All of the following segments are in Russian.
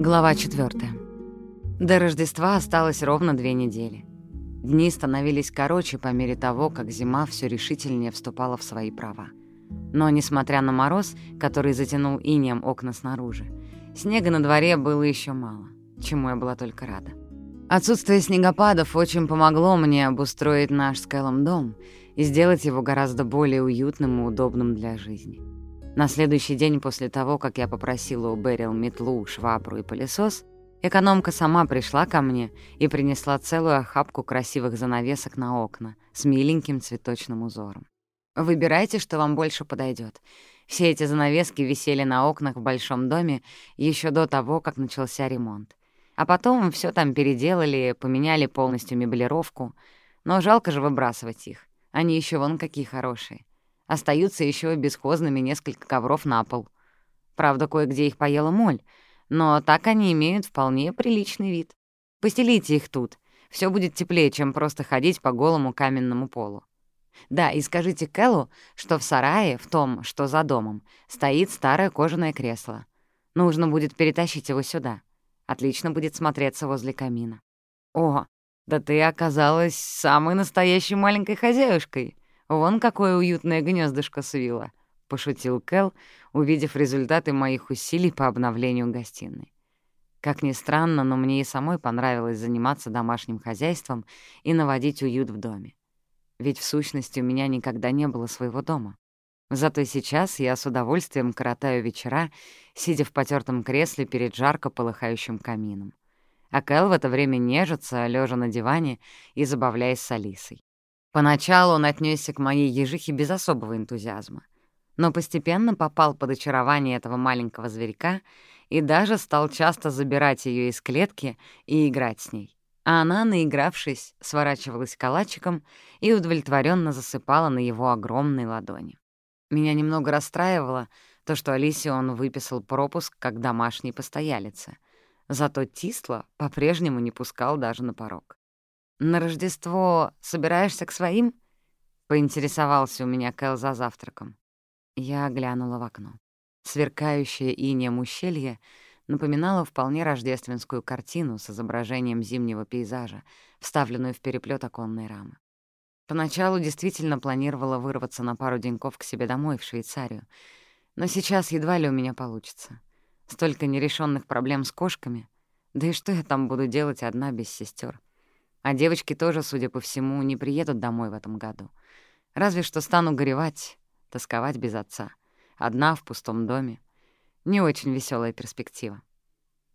Глава 4. До Рождества осталось ровно две недели. Дни становились короче по мере того, как зима все решительнее вступала в свои права. Но, несмотря на мороз, который затянул инеем окна снаружи, снега на дворе было еще мало, чему я была только рада. Отсутствие снегопадов очень помогло мне обустроить наш с Кэллом дом и сделать его гораздо более уютным и удобным для жизни. На следующий день после того, как я попросила у Берил метлу, швабру и пылесос, экономка сама пришла ко мне и принесла целую охапку красивых занавесок на окна с миленьким цветочным узором. Выбирайте, что вам больше подойдет. Все эти занавески висели на окнах в большом доме еще до того, как начался ремонт. А потом все там переделали, поменяли полностью меблировку. Но жалко же выбрасывать их. Они еще вон какие хорошие. Остаются еще бесхозными несколько ковров на пол. Правда, кое-где их поела моль, но так они имеют вполне приличный вид. Постелите их тут. Все будет теплее, чем просто ходить по голому каменному полу. Да, и скажите Кэллу, что в сарае, в том, что за домом, стоит старое кожаное кресло. Нужно будет перетащить его сюда. Отлично будет смотреться возле камина. О, да ты оказалась самой настоящей маленькой хозяюшкой. «Вон какое уютное гнездышко свила», — пошутил Кэл, увидев результаты моих усилий по обновлению гостиной. Как ни странно, но мне и самой понравилось заниматься домашним хозяйством и наводить уют в доме. Ведь в сущности у меня никогда не было своего дома. Зато сейчас я с удовольствием коротаю вечера, сидя в потертом кресле перед жарко полыхающим камином. А Кэл в это время нежится, лежа на диване и забавляясь с Алисой. Поначалу он отнесся к моей ежихе без особого энтузиазма, но постепенно попал под очарование этого маленького зверька и даже стал часто забирать ее из клетки и играть с ней. А она, наигравшись, сворачивалась калачиком и удовлетворенно засыпала на его огромной ладони. Меня немного расстраивало то, что Алисе он выписал пропуск как домашней постоялице, зато Тисла по-прежнему не пускал даже на порог. «На Рождество собираешься к своим?» — поинтересовался у меня Кэл за завтраком. Я глянула в окно. Сверкающее инеем ущелье напоминало вполне рождественскую картину с изображением зимнего пейзажа, вставленную в переплет оконной рамы. Поначалу действительно планировала вырваться на пару деньков к себе домой, в Швейцарию, но сейчас едва ли у меня получится. Столько нерешенных проблем с кошками. Да и что я там буду делать одна без сестер? А девочки тоже, судя по всему, не приедут домой в этом году. Разве что стану горевать, тосковать без отца. Одна в пустом доме. Не очень веселая перспектива.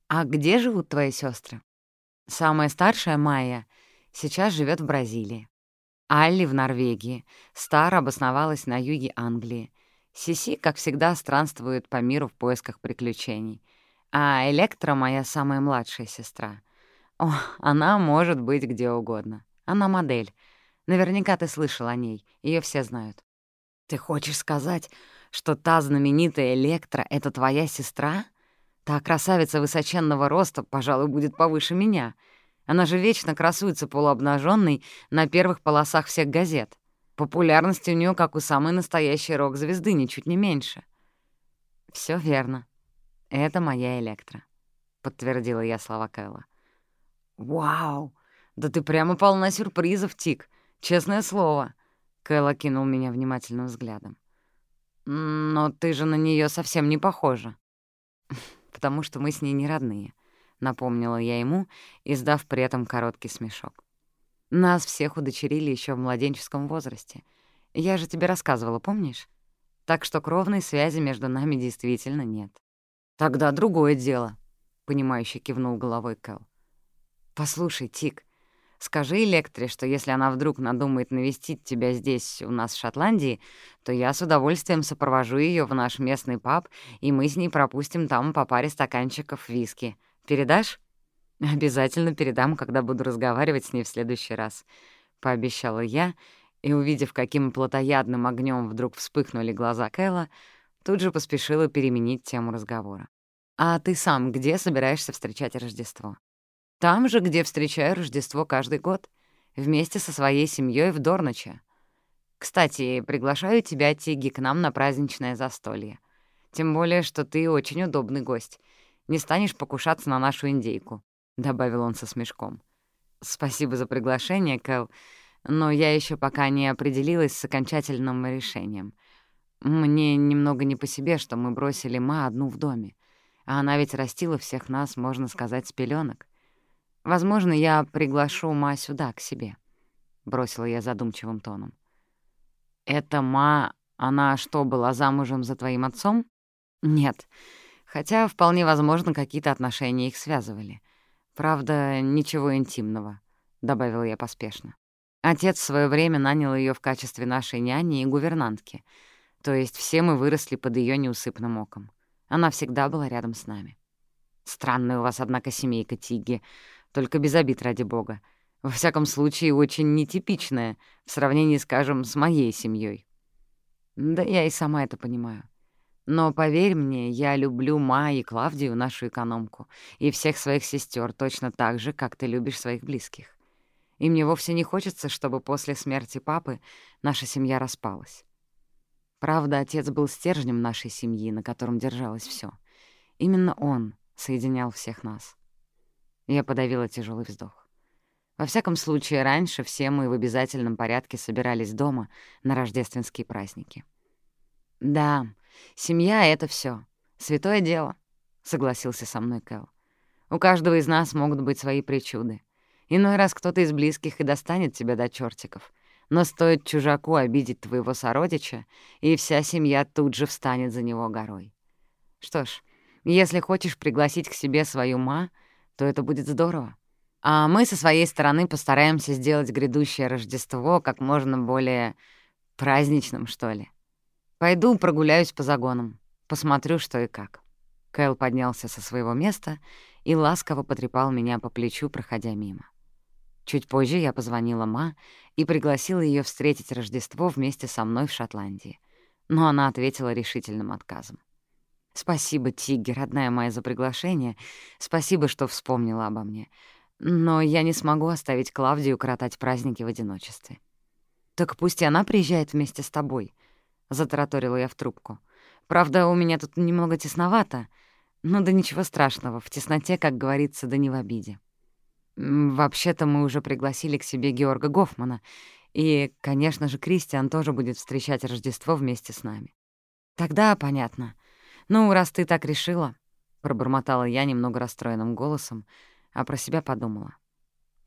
«А где живут твои сестры? Самая старшая, Майя, сейчас живет в Бразилии. Алли в Норвегии. Стар обосновалась на юге Англии. Сиси, как всегда, странствует по миру в поисках приключений. А Электра — моя самая младшая сестра — о, она может быть где угодно. Она модель. Наверняка ты слышал о ней, ее все знают. Ты хочешь сказать, что та знаменитая Электра — это твоя сестра? Та красавица высоченного роста, пожалуй, будет повыше меня. Она же вечно красуется полуобнаженной на первых полосах всех газет. Популярность у нее как у самой настоящей рок-звезды, ничуть не меньше. Все верно. Это моя Электра», — подтвердила я слова Кэлла. «Вау! Да ты прямо полна сюрпризов, Тик. Честное слово!» Кэл окинул меня внимательным взглядом. «Но ты же на нее совсем не похожа». «Потому что мы с ней не родные», — напомнила я ему, издав при этом короткий смешок. «Нас всех удочерили еще в младенческом возрасте. Я же тебе рассказывала, помнишь? Так что кровной связи между нами действительно нет». «Тогда другое дело», — понимающе кивнул головой Кэл. «Послушай, Тик, скажи Электре, что если она вдруг надумает навестить тебя здесь, у нас в Шотландии, то я с удовольствием сопровожу ее в наш местный паб, и мы с ней пропустим там по паре стаканчиков виски. Передашь?» «Обязательно передам, когда буду разговаривать с ней в следующий раз», — пообещала я, и, увидев, каким плотоядным огнем вдруг вспыхнули глаза Кэлла, тут же поспешила переменить тему разговора. «А ты сам где собираешься встречать Рождество?» Там же, где встречаю Рождество каждый год, вместе со своей семьей в Дорноче. Кстати, приглашаю тебя, Тиги, к нам на праздничное застолье. Тем более, что ты очень удобный гость. не станешь покушаться на нашу индейку», — добавил он со смешком. «Спасибо за приглашение, Кэл, но я еще пока не определилась с окончательным решением. Мне немного не по себе, что мы бросили Ма одну в доме, а она ведь растила всех нас, можно сказать, с пеленок. Возможно, я приглашу Ма сюда, к себе», — бросила я задумчивым тоном. «Это Ма, она что, была замужем за твоим отцом?» «Нет, хотя вполне возможно, какие-то отношения их связывали. Правда, ничего интимного», — добавила я поспешно. Отец в свое время нанял ее в качестве нашей няни и гувернантки, то есть все мы выросли под ее неусыпным оком. Она всегда была рядом с нами. Странная у вас, однако, семейка Тиги, только без обид ради бога. Во всяком случае, очень нетипичная в сравнении, скажем, с моей семьей. Да я и сама это понимаю. Но поверь мне, я люблю Ма и Клавдию, нашу экономку, и всех своих сестер точно так же, как ты любишь своих близких. И мне вовсе не хочется, чтобы после смерти папы наша семья распалась. Правда, отец был стержнем нашей семьи, на котором держалось все. Именно он соединял всех нас. Я подавила тяжелый вздох. Во всяком случае, раньше все мы в обязательном порядке собирались дома на рождественские праздники. Да, «Семья — это все. Святое дело», — согласился со мной Кэл. «У каждого из нас могут быть свои причуды. Иной раз кто-то из близких и достанет тебя до чертиков. Но стоит чужаку обидеть твоего сородича, и вся семья тут же встанет за него горой. Что ж, если хочешь пригласить к себе свою ма, то это будет здорово. А мы со своей стороны постараемся сделать грядущее Рождество как можно более праздничным, что ли. Пойду прогуляюсь по загонам, посмотрю, что и как». Кэл поднялся со своего места и ласково потрепал меня по плечу, проходя мимо. Чуть позже я позвонила Ма и пригласила ее встретить Рождество вместе со мной в Шотландии, но она ответила решительным отказом. «Спасибо, Тигги, родная моя, за приглашение. Спасибо, что вспомнила обо мне. Но я не смогу оставить Клавдию коротать праздники в одиночестве». «Так пусть она приезжает вместе с тобой», — затараторила я в трубку. «Правда, у меня тут немного тесновато, но да ничего страшного, в тесноте, как говорится, да не в обиде. Вообще-то мы уже пригласили к себе Георга Гофмана, и, конечно же, Кристиан тоже будет встречать Рождество вместе с нами. Тогда понятно. Ну, раз ты так решила, — пробормотала я немного расстроенным голосом, а про себя подумала.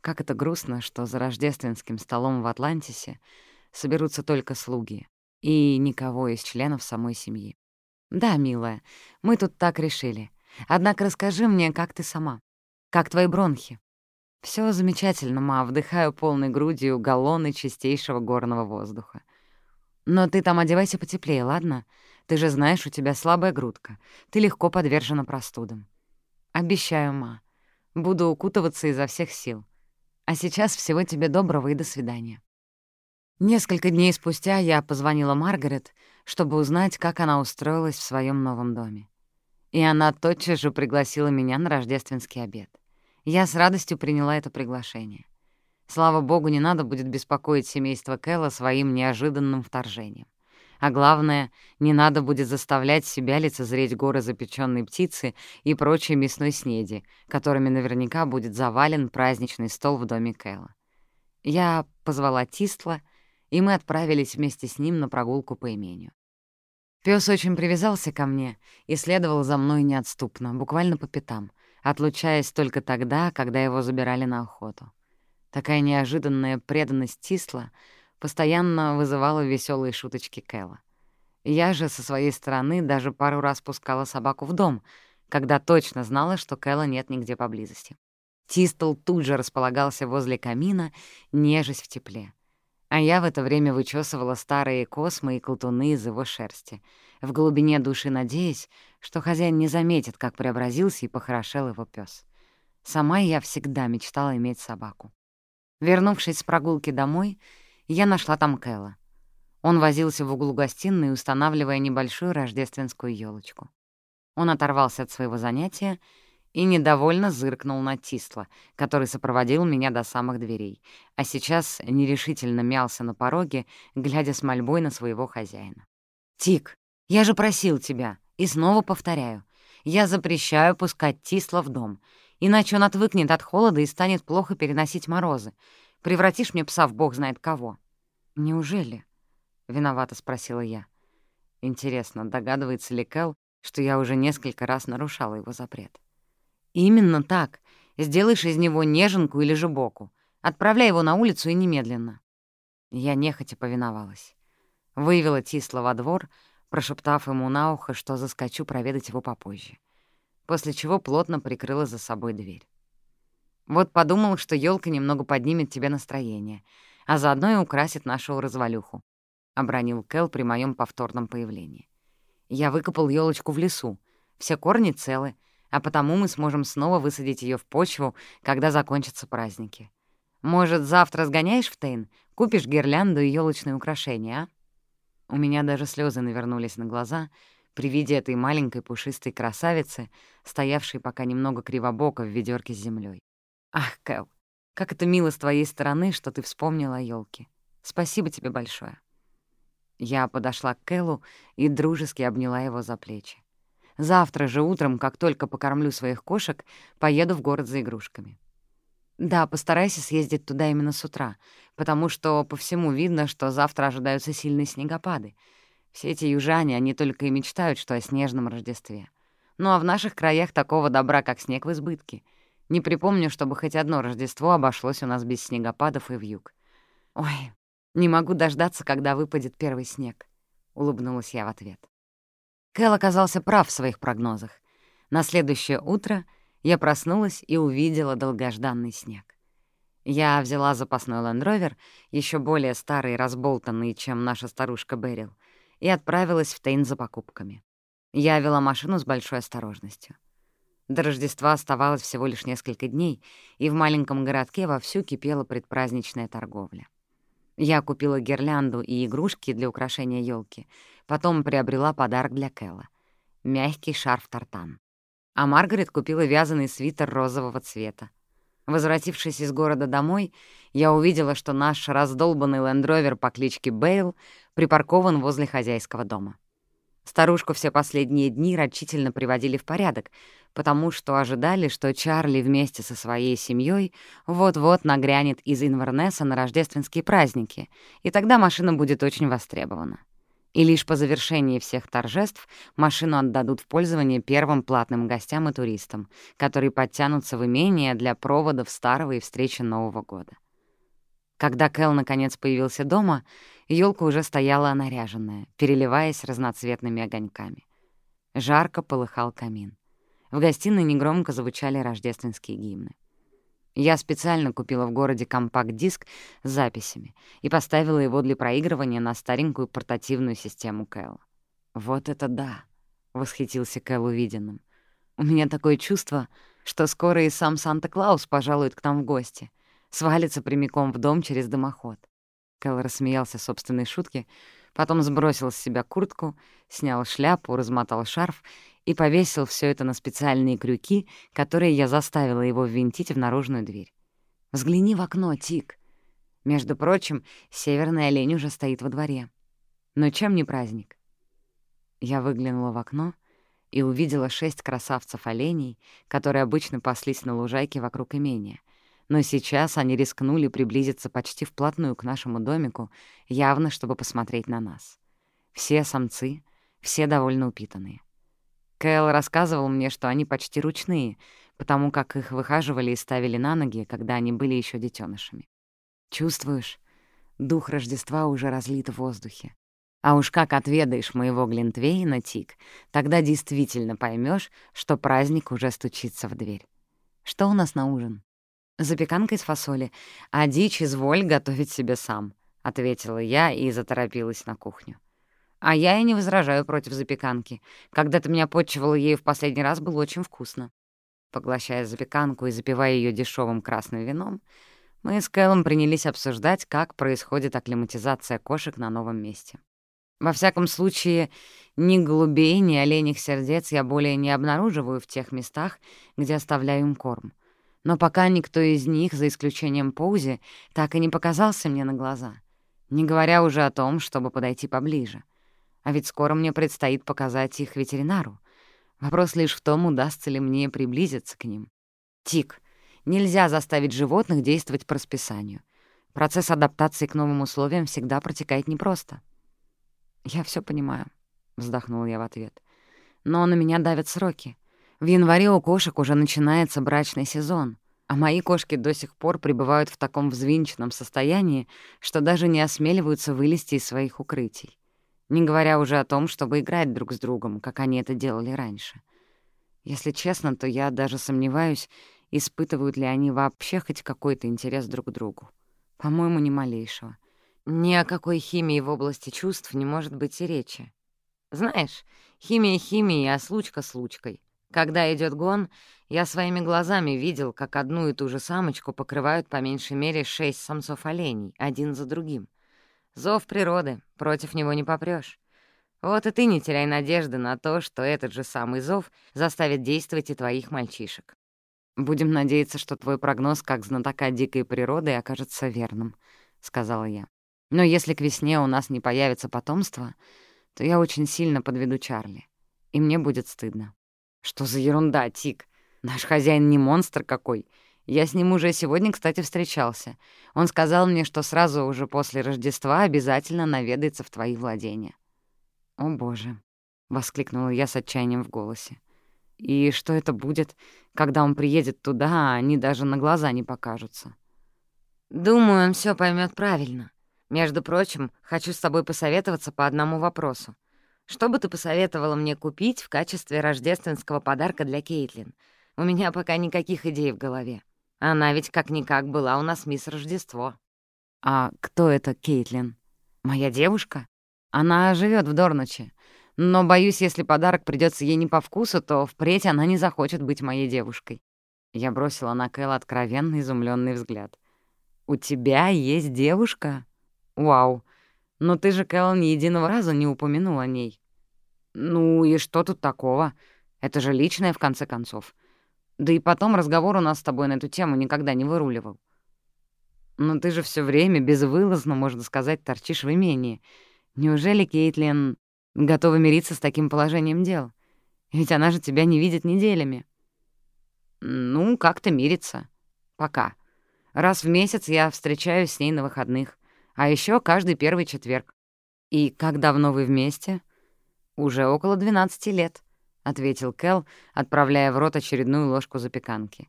Как это грустно, что за рождественским столом в Атлантисе соберутся только слуги, и никого из членов самой семьи. «Да, милая, мы тут так решили. Однако расскажи мне, как ты сама. Как твои бронхи?» Все замечательно, ма, вдыхаю полной грудью галлоны чистейшего горного воздуха. Но ты там одевайся потеплее, ладно? Ты же знаешь, у тебя слабая грудка. Ты легко подвержена простудам. Обещаю, ма. Буду укутываться изо всех сил. А сейчас всего тебе доброго и до свидания. Несколько дней спустя я позвонила Маргарет, чтобы узнать, как она устроилась в своем новом доме. И она тотчас же пригласила меня на рождественский обед. Я с радостью приняла это приглашение. Слава богу, не надо будет беспокоить семейство Кэлла своим неожиданным вторжением. А главное, не надо будет заставлять себя лицезреть горы запеченной птицы и прочей мясной снеди, которыми наверняка будет завален праздничный стол в доме Кэлла. Я позвала Тистла — и мы отправились вместе с ним на прогулку по имению. Пёс очень привязался ко мне и следовал за мной неотступно, буквально по пятам, отлучаясь только тогда, когда его забирали на охоту. Такая неожиданная преданность Тисла постоянно вызывала веселые шуточки Кэлла. Я же со своей стороны даже пару раз пускала собаку в дом, когда точно знала, что Кэлла нет нигде поблизости. Тистл тут же располагался возле камина, нежесть в тепле. А я в это время вычесывала старые космы и колтуны из его шерсти, в глубине души надеясь, что хозяин не заметит, как преобразился и похорошел его пес. Сама я всегда мечтала иметь собаку. Вернувшись с прогулки домой, я нашла там Кэлла. Он возился в углу гостиной, устанавливая небольшую рождественскую елочку. Он оторвался от своего занятия и недовольно зыркнул на Тисла, который сопроводил меня до самых дверей, а сейчас нерешительно мялся на пороге, глядя с мольбой на своего хозяина. «Тик, я же просил тебя, и снова повторяю. Я запрещаю пускать Тисла в дом, иначе он отвыкнет от холода и станет плохо переносить морозы. Превратишь мне пса в бог знает кого». «Неужели?» — виновато спросила я. Интересно, догадывается ли Кэл, что я уже несколько раз нарушала его запрет? «Именно так. Сделаешь из него неженку или же боку. Отправляй его на улицу и немедленно». Я нехотя повиновалась. Вывела Тисла во двор, прошептав ему на ухо, что заскочу проведать его попозже. После чего плотно прикрыла за собой дверь. Вот подумал, что елка немного поднимет тебе настроение, а заодно и украсит нашу развалюху, — обронил Кэл при моем повторном появлении. Я выкопал елочку в лесу, все корни целы, а потому мы сможем снова высадить ее в почву, когда закончатся праздники. Может, завтра сгоняешь в Тейн, купишь гирлянду и елочные украшения, а? У меня даже слезы навернулись на глаза при виде этой маленькой пушистой красавицы, стоявшей пока немного кривобоко в ведерке с землей. Ах, Кэл, как это мило с твоей стороны, что ты вспомнила о ёлке. Спасибо тебе большое. Я подошла к Кэлу и дружески обняла его за плечи. Завтра же утром, как только покормлю своих кошек, поеду в город за игрушками. Да, постарайся съездить туда именно с утра, потому что по всему видно, что завтра ожидаются сильные снегопады. Все эти южане, они только и мечтают, что о снежном Рождестве. Ну а в наших краях такого добра, как снег, в избытке. Не припомню, чтобы хоть одно Рождество обошлось у нас без снегопадов и вьюг. Ой, не могу дождаться, когда выпадет первый снег, — улыбнулась я в ответ. Кэл оказался прав в своих прогнозах. На следующее утро я проснулась и увидела долгожданный снег. Я взяла запасной лендровер, еще более старый и разболтанный, чем наша старушка Берил, и отправилась в Тейн за покупками. Я вела машину с большой осторожностью. До Рождества оставалось всего лишь несколько дней, и в маленьком городке вовсю кипела предпраздничная торговля. Я купила гирлянду и игрушки для украшения елки, потом приобрела подарок для Кэлла — мягкий шарф-тартан. А Маргарет купила вязаный свитер розового цвета. Возвратившись из города домой, я увидела, что наш раздолбанный лендровер по кличке Бейл припаркован возле хозяйского дома. Старушку все последние дни рачительно приводили в порядок, потому что ожидали, что Чарли вместе со своей семьей вот-вот нагрянет из Инвернеса на рождественские праздники, и тогда машина будет очень востребована. И лишь по завершении всех торжеств машину отдадут в пользование первым платным гостям и туристам, которые подтянутся в имение для проводов старого и встречи Нового года. Когда Кэл наконец появился дома, елка уже стояла наряженная, переливаясь разноцветными огоньками. Жарко полыхал камин. В гостиной негромко звучали рождественские гимны. Я специально купила в городе компакт-диск с записями и поставила его для проигрывания на старенькую портативную систему Кэл. «Вот это да!» — восхитился Кэл увиденным. «У меня такое чувство, что скоро и сам Санта-Клаус пожалует к нам в гости свалится прямиком в дом через дымоход. Кэл рассмеялся собственной шутке, потом сбросил с себя куртку, снял шляпу, размотал шарф и повесил все это на специальные крюки, которые я заставила его ввинтить в наружную дверь. «Взгляни в окно, Тик!» Между прочим, северный олень уже стоит во дворе. Но чем не праздник? Я выглянула в окно и увидела шесть красавцев-оленей, которые обычно паслись на лужайке вокруг имения но сейчас они рискнули приблизиться почти вплотную к нашему домику, явно чтобы посмотреть на нас. Все самцы, все довольно упитанные. Кэл рассказывал мне, что они почти ручные, потому как их выхаживали и ставили на ноги, когда они были еще детенышами. Чувствуешь, дух Рождества уже разлит в воздухе. А уж как отведаешь моего Глинтвейна, Тик, тогда действительно поймешь, что праздник уже стучится в дверь. Что у нас на ужин? «Запеканка из фасоли, а дичь изволь готовить себе сам», — ответила я и заторопилась на кухню. «А я и не возражаю против запеканки. Когда ты меня подчивала ею в последний раз, было очень вкусно». Поглощая запеканку и запивая ее дешевым красным вином, мы с Кэллом принялись обсуждать, как происходит акклиматизация кошек на новом месте. Во всяком случае, ни голубей, ни оленях сердец я более не обнаруживаю в тех местах, где оставляю им корм — но пока никто из них, за исключением Поузи, так и не показался мне на глаза, не говоря уже о том, чтобы подойти поближе. А ведь скоро мне предстоит показать их ветеринару. Вопрос лишь в том, удастся ли мне приблизиться к ним. Тик, нельзя заставить животных действовать по расписанию. Процесс адаптации к новым условиям всегда протекает непросто. «Я все понимаю», — вздохнула я в ответ. «Но на меня давят сроки. В январе у кошек уже начинается брачный сезон, а мои кошки до сих пор пребывают в таком взвинченном состоянии, что даже не осмеливаются вылезти из своих укрытий. Не говоря уже о том, чтобы играть друг с другом, как они это делали раньше. Если честно, то я даже сомневаюсь, испытывают ли они вообще хоть какой-то интерес друг к другу. По-моему, ни малейшего. Ни о какой химии в области чувств не может быть и речи. Знаешь, химия химией, а случка случкой. Когда идет гон, я своими глазами видел, как одну и ту же самочку покрывают по меньшей мере шесть самцов оленей, один за другим. Зов природы, против него не попрёшь. Вот и ты не теряй надежды на то, что этот же самый зов заставит действовать и твоих мальчишек. Будем надеяться, что твой прогноз как знатока дикой природы окажется верным, — сказала я. Но если к весне у нас не появится потомство, то я очень сильно подведу Чарли, и мне будет стыдно. Что за ерунда, Тик? Наш хозяин не монстр какой. Я с ним уже сегодня, кстати, встречался. Он сказал мне, что сразу уже после Рождества обязательно наведается в твои владения. «О, боже!» — воскликнула я с отчаянием в голосе. «И что это будет, когда он приедет туда, а они даже на глаза не покажутся?» «Думаю, он все поймет правильно. Между прочим, хочу с тобой посоветоваться по одному вопросу. Что бы ты посоветовала мне купить в качестве рождественского подарка для Кейтлин? У меня пока никаких идей в голове. Она ведь как-никак была у нас мисс Рождество. А кто это Кейтлин? Моя девушка? Она живет в Дорноче. Но, боюсь, если подарок придется ей не по вкусу, то впредь она не захочет быть моей девушкой. Я бросила на Кэл откровенно изумленный взгляд. «У тебя есть девушка? Вау! Но ты же, Кэл, ни единого разу не упомянул о ней. Ну и что тут такого? Это же личное, в конце концов. Да и потом разговор у нас с тобой на эту тему никогда не выруливал. Но ты же все время безвылазно, можно сказать, торчишь в имении. Неужели Кейтлин готова мириться с таким положением дел? Ведь она же тебя не видит неделями. Ну, как-то мирится. Пока. Раз в месяц я встречаюсь с ней на выходных а еще каждый первый четверг. И как давно вы вместе? Уже около 12 лет, ответил Кел, отправляя в рот очередную ложку запеканки.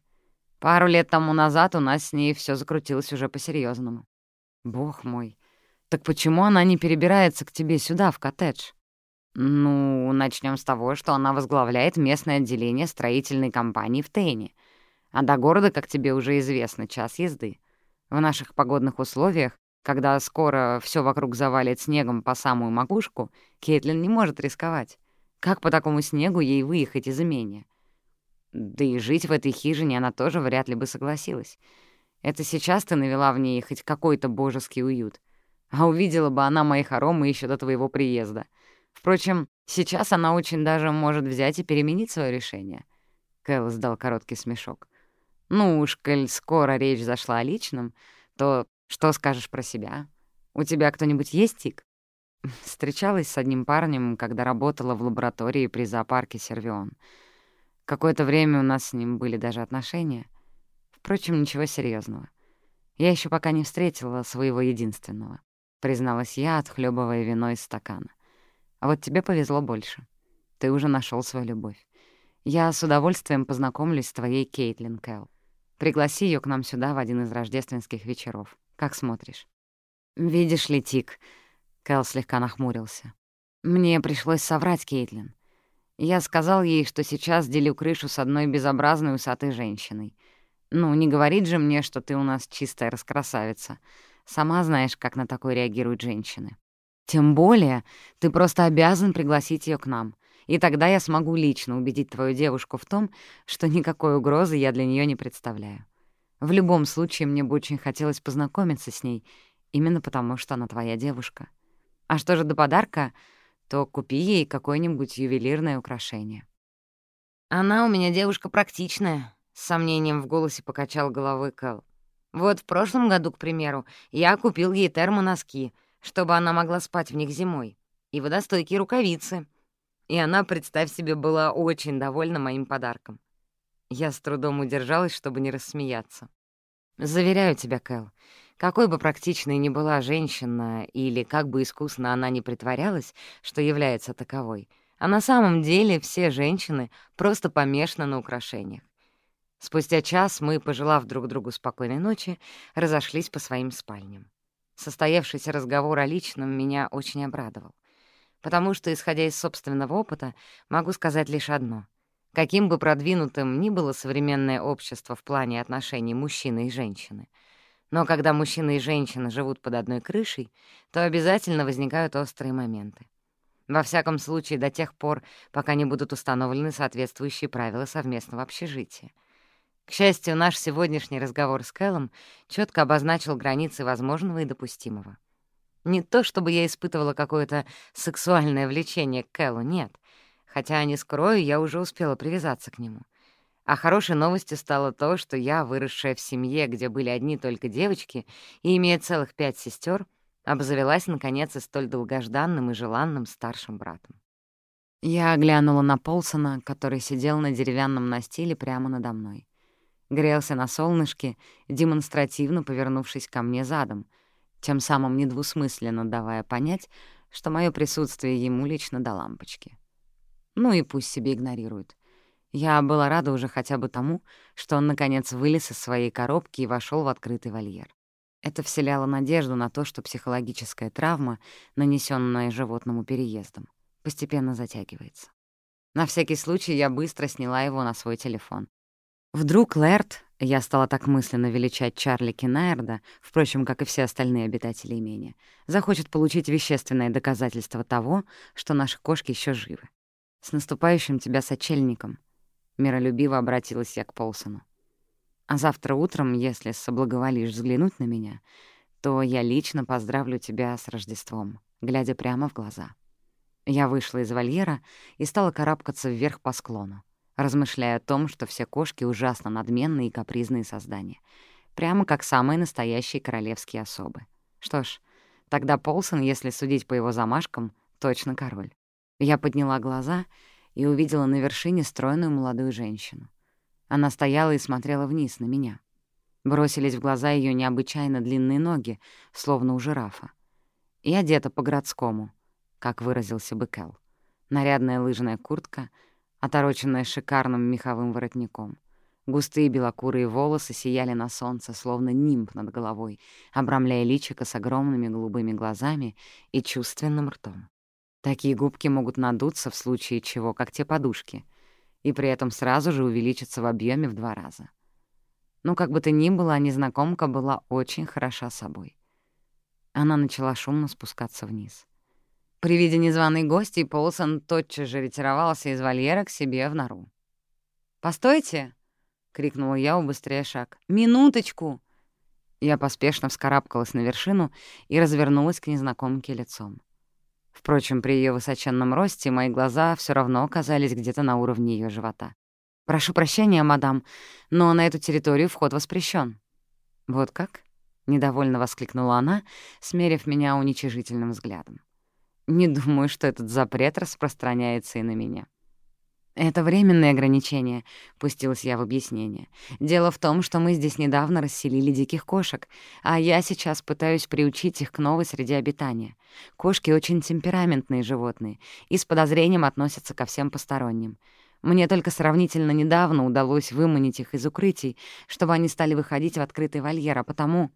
Пару лет тому назад у нас с ней все закрутилось уже по-серьезному. Бог мой, так почему она не перебирается к тебе сюда, в коттедж? Ну, начнем с того, что она возглавляет местное отделение строительной компании в Тейне. А до города, как тебе уже известно, час езды. В наших погодных условиях когда скоро все вокруг завалит снегом по самую макушку, Кейтлин не может рисковать. Как по такому снегу ей выехать из имения? Да и жить в этой хижине она тоже вряд ли бы согласилась. Это сейчас ты навела в ней хоть какой-то божеский уют. А увидела бы она мои хоромы еще до твоего приезда. Впрочем, сейчас она очень даже может взять и переменить свое решение. Кэл сдал короткий смешок. Ну уж, коль скоро речь зашла о личном, то что скажешь про себя? У тебя кто-нибудь есть тик? Встречалась с одним парнем, когда работала в лаборатории при зоопарке Сервион. Какое-то время у нас с ним были даже отношения. Впрочем, ничего серьезного. Я еще пока не встретила своего единственного, призналась я, отхлебывая вино из стакана. А вот тебе повезло больше. Ты уже нашел свою любовь. Я с удовольствием познакомлюсь с твоей Кейтлин Кэл. Пригласи ее к нам сюда в один из рождественских вечеров. Как смотришь?» «Видишь ли, Тик...» — Кэл слегка нахмурился. «Мне пришлось соврать Кейтлин. Я сказал ей, что сейчас делю крышу с одной безобразной усатой женщиной. Ну, не говорит же мне, что ты у нас чистая раскрасавица. Сама знаешь, как на такое реагируют женщины. Тем более, ты просто обязан пригласить ее к нам, и тогда я смогу лично убедить твою девушку в том, что никакой угрозы я для нее не представляю. В любом случае, мне бы очень хотелось познакомиться с ней, именно потому что она твоя девушка. А что же до подарка, то купи ей какое-нибудь ювелирное украшение. «Она у меня девушка практичная», — с сомнением в голосе покачал головой Кэл. «Вот в прошлом году, к примеру, я купил ей термоноски, чтобы она могла спать в них зимой, и водостойкие рукавицы. И она, представь себе, была очень довольна моим подарком. Я с трудом удержалась, чтобы не рассмеяться. Заверяю тебя, Кэл, какой бы практичной ни была женщина или как бы искусно она ни притворялась, что является таковой, а на самом деле все женщины просто помешаны на украшениях. Спустя час мы, пожелав друг другу спокойной ночи, разошлись по своим спальням. Состоявшийся разговор о личном меня очень обрадовал, потому что, исходя из собственного опыта, могу сказать лишь одно. Каким бы продвинутым ни было современное общество в плане отношений мужчины и женщины, но когда мужчина и женщина живут под одной крышей, то обязательно возникают острые моменты. Во всяком случае, до тех пор, пока не будут установлены соответствующие правила совместного общежития — к счастью, наш сегодняшний разговор с Кэллом четко обозначил границы возможного и допустимого. Не то чтобы я испытывала какое-то сексуальное влечение к Кэллу, нет. Хотя, не скрою, я уже успела привязаться к нему. А хорошей новостью стало то, что я, выросшая в семье, где были одни только девочки, и имея целых пять сестер, обзавелась, наконец, и столь долгожданным и желанным старшим братом. Я оглянула на Полсона, который сидел на деревянном настиле прямо надо мной грелся на солнышке, демонстративно повернувшись ко мне задом, тем самым недвусмысленно давая понять, что мое присутствие ему лично до лампочки. Ну и пусть себе игнорирует. Я была рада уже хотя бы тому, что он, наконец, вылез из своей коробки и вошел в открытый вольер. Это вселяло надежду на то, что психологическая травма, нанесенная животному переездом, постепенно затягивается. На всякий случай я быстро сняла его на свой телефон. Вдруг Лэрд, я стала так мысленно величать Чарли Кинаерда, впрочем, как и все остальные обитатели имения, захочет получить вещественное доказательство того, что наши кошки еще живы. «С наступающим тебя сочельником», — миролюбиво обратилась я к Полсону. «А завтра утром, если соблаговолишь взглянуть на меня, то я лично поздравлю тебя с Рождеством, глядя прямо в глаза». Я вышла из вольера и стала карабкаться вверх по склону размышляя о том, что все кошки ужасно надменные и капризные создания, прямо как самые настоящие королевские особы. Что ж, тогда Полсон, если судить по его замашкам, точно король. Я подняла глаза и увидела на вершине стройную молодую женщину. Она стояла и смотрела вниз на меня. Бросились в глаза ее необычайно длинные ноги, словно у жирафа. И одета по-городскому, как выразился бы Кэл. Нарядная лыжная куртка — отороченная шикарным меховым воротником. Густые белокурые волосы сияли на солнце, словно нимб над головой, обрамляя личико с огромными голубыми глазами и чувственным ртом. Такие губки могут надуться в случае чего, как те подушки, и при этом сразу же увеличиться в объеме в два раза. Но как бы то ни было, незнакомка была очень хороша собой. Она начала шумно спускаться вниз. При виде незваной гости Полсон тотчас же ретировался из вольера к себе в нору. «Постойте!» — крикнула я, убыстряя шаг. «Минуточку!» Я поспешно вскарабкалась на вершину и развернулась к незнакомке лицом. Впрочем, при ее высоченном росте мои глаза все равно оказались где-то на уровне ее живота. «Прошу прощения, мадам, но на эту территорию вход воспрещен. «Вот как?» — недовольно воскликнула она, смерив меня уничижительным взглядом. Не думаю, что этот запрет распространяется и на меня. «Это временные ограничения», — пустилась я в объяснение. «Дело в том, что мы здесь недавно расселили диких кошек, а я сейчас пытаюсь приучить их к новой среде обитания. Кошки очень темпераментные животные и с подозрением относятся ко всем посторонним. Мне только сравнительно недавно удалось выманить их из укрытий, чтобы они стали выходить в открытый вольер, а потому...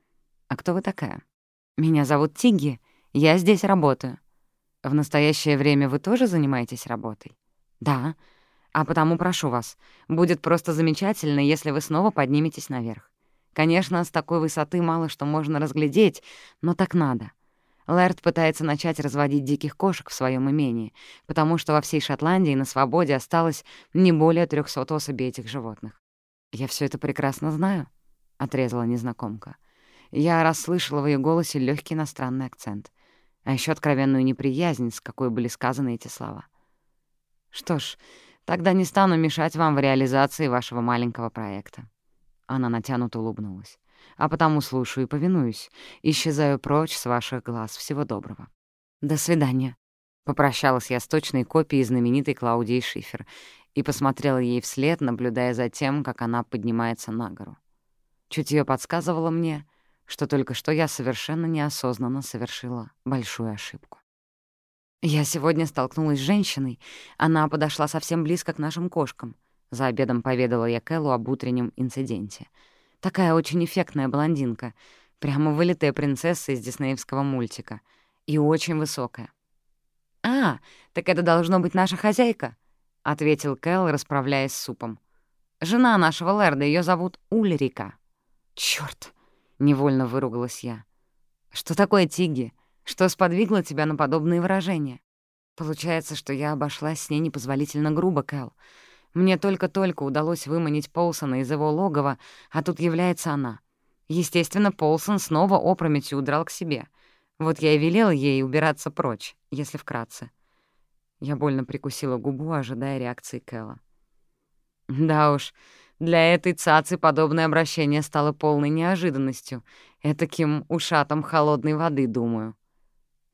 А кто вы такая? Меня зовут Тигги, я здесь работаю. В настоящее время вы тоже занимаетесь работой? Да. А потому прошу вас, будет просто замечательно, если вы снова подниметесь наверх. Конечно, с такой высоты мало что можно разглядеть, но так надо. Лэрд пытается начать разводить диких кошек в своем имении, потому что во всей Шотландии на свободе осталось не более 300 особей этих животных. «Я все это прекрасно знаю», — отрезала незнакомка. Я расслышала в ее голосе легкий иностранный акцент а еще откровенную неприязнь, с какой были сказаны эти слова. «Что ж, тогда не стану мешать вам в реализации вашего маленького проекта». Она натянуто улыбнулась. «А потому слушаю и повинуюсь. Исчезаю прочь с ваших глаз. Всего доброго». «До свидания». Попрощалась я с точной копией знаменитой Клаудии Шифер и посмотрела ей вслед, наблюдая за тем, как она поднимается на гору. Чутьё подсказывало мне, что только что я совершенно неосознанно совершила большую ошибку. Я сегодня столкнулась с женщиной. Она подошла совсем близко к нашим кошкам. За обедом поведала я Кэллу об утреннем инциденте. Такая очень эффектная блондинка. Прямо вылитая принцесса из диснеевского мультика. И очень высокая. «А, так это должно быть наша хозяйка», — ответил Кэл, расправляясь с супом. «Жена нашего Лерда, ее зовут Ульрика». «Чёрт!» — невольно выругалась я. «Что такое Тиги? Что сподвигло тебя на подобные выражения?» Получается, что я обошлась с ней непозволительно грубо, Кэл. Мне только-только удалось выманить Полсона из его логова, а тут является она. Естественно, Полсон снова опрометью удрал к себе. Вот я и велела ей убираться прочь, если вкратце. Я больно прикусила губу, ожидая реакции Кэла. Да уж, для этой цацы подобное обращение стало полной неожиданностью, этаким ушатом холодной воды, думаю.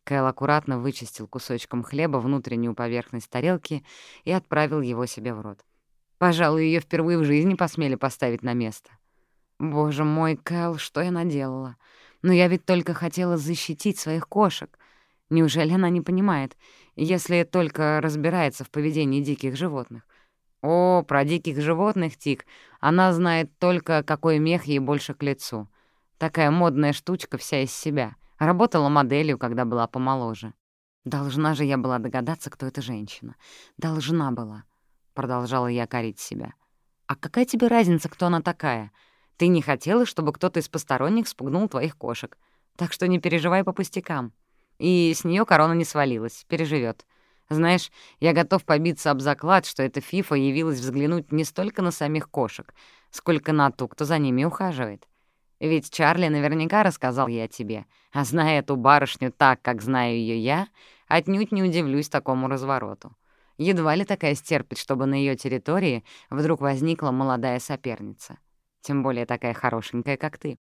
Кэл аккуратно вычистил кусочком хлеба внутреннюю поверхность тарелки и отправил его себе в рот. Пожалуй, ее впервые в жизни посмели поставить на место. Боже мой, Кэл, что я наделала? Но я ведь только хотела защитить своих кошек. Неужели она не понимает, если только разбирается в поведении диких животных? О, про диких животных, Тик, она знает только, какой мех ей больше к лицу. Такая модная штучка вся из себя. Работала моделью, когда была помоложе. Должна же я была догадаться, кто эта женщина. Должна была. Продолжала я корить себя. А какая тебе разница, кто она такая? Ты не хотела, чтобы кто-то из посторонних спугнул твоих кошек. Так что не переживай по пустякам. И с нее корона не свалилась, переживет. Знаешь, я готов побиться об заклад, что эта фифа явилась взглянуть не столько на самих кошек, сколько на ту, кто за ними ухаживает. Ведь Чарли наверняка рассказал о тебе, а зная эту барышню так, как знаю ее я, отнюдь не удивлюсь такому развороту. Едва ли такая стерпит, чтобы на ее территории вдруг возникла молодая соперница. Тем более такая хорошенькая, как ты.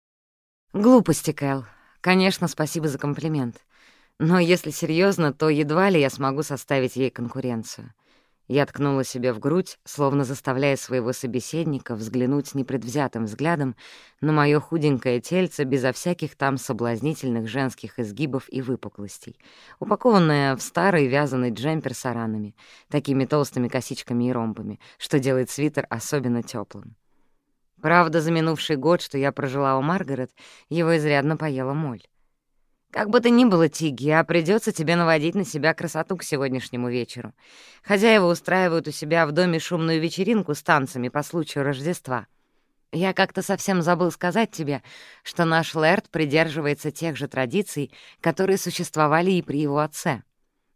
Глупости, Кэл. Конечно, спасибо за комплимент. Но если серьезно, то едва ли я смогу составить ей конкуренцию. Я ткнула себе в грудь, словно заставляя своего собеседника взглянуть непредвзятым взглядом на моё худенькое тельце безо всяких там соблазнительных женских изгибов и выпуклостей, упакованное в старый вязаный джемпер с аранами, такими толстыми косичками и ромбами, что делает свитер особенно тёплым. Правда, за минувший год, что я прожила у Маргарет, его изрядно поела моль. Как бы то ни было, Тиги, а придется тебе наводить на себя красоту к сегодняшнему вечеру. Хозяева устраивают у себя в доме шумную вечеринку с танцами по случаю Рождества. Я как-то совсем забыл сказать тебе, что наш Лэрд придерживается тех же традиций, которые существовали и при его отце.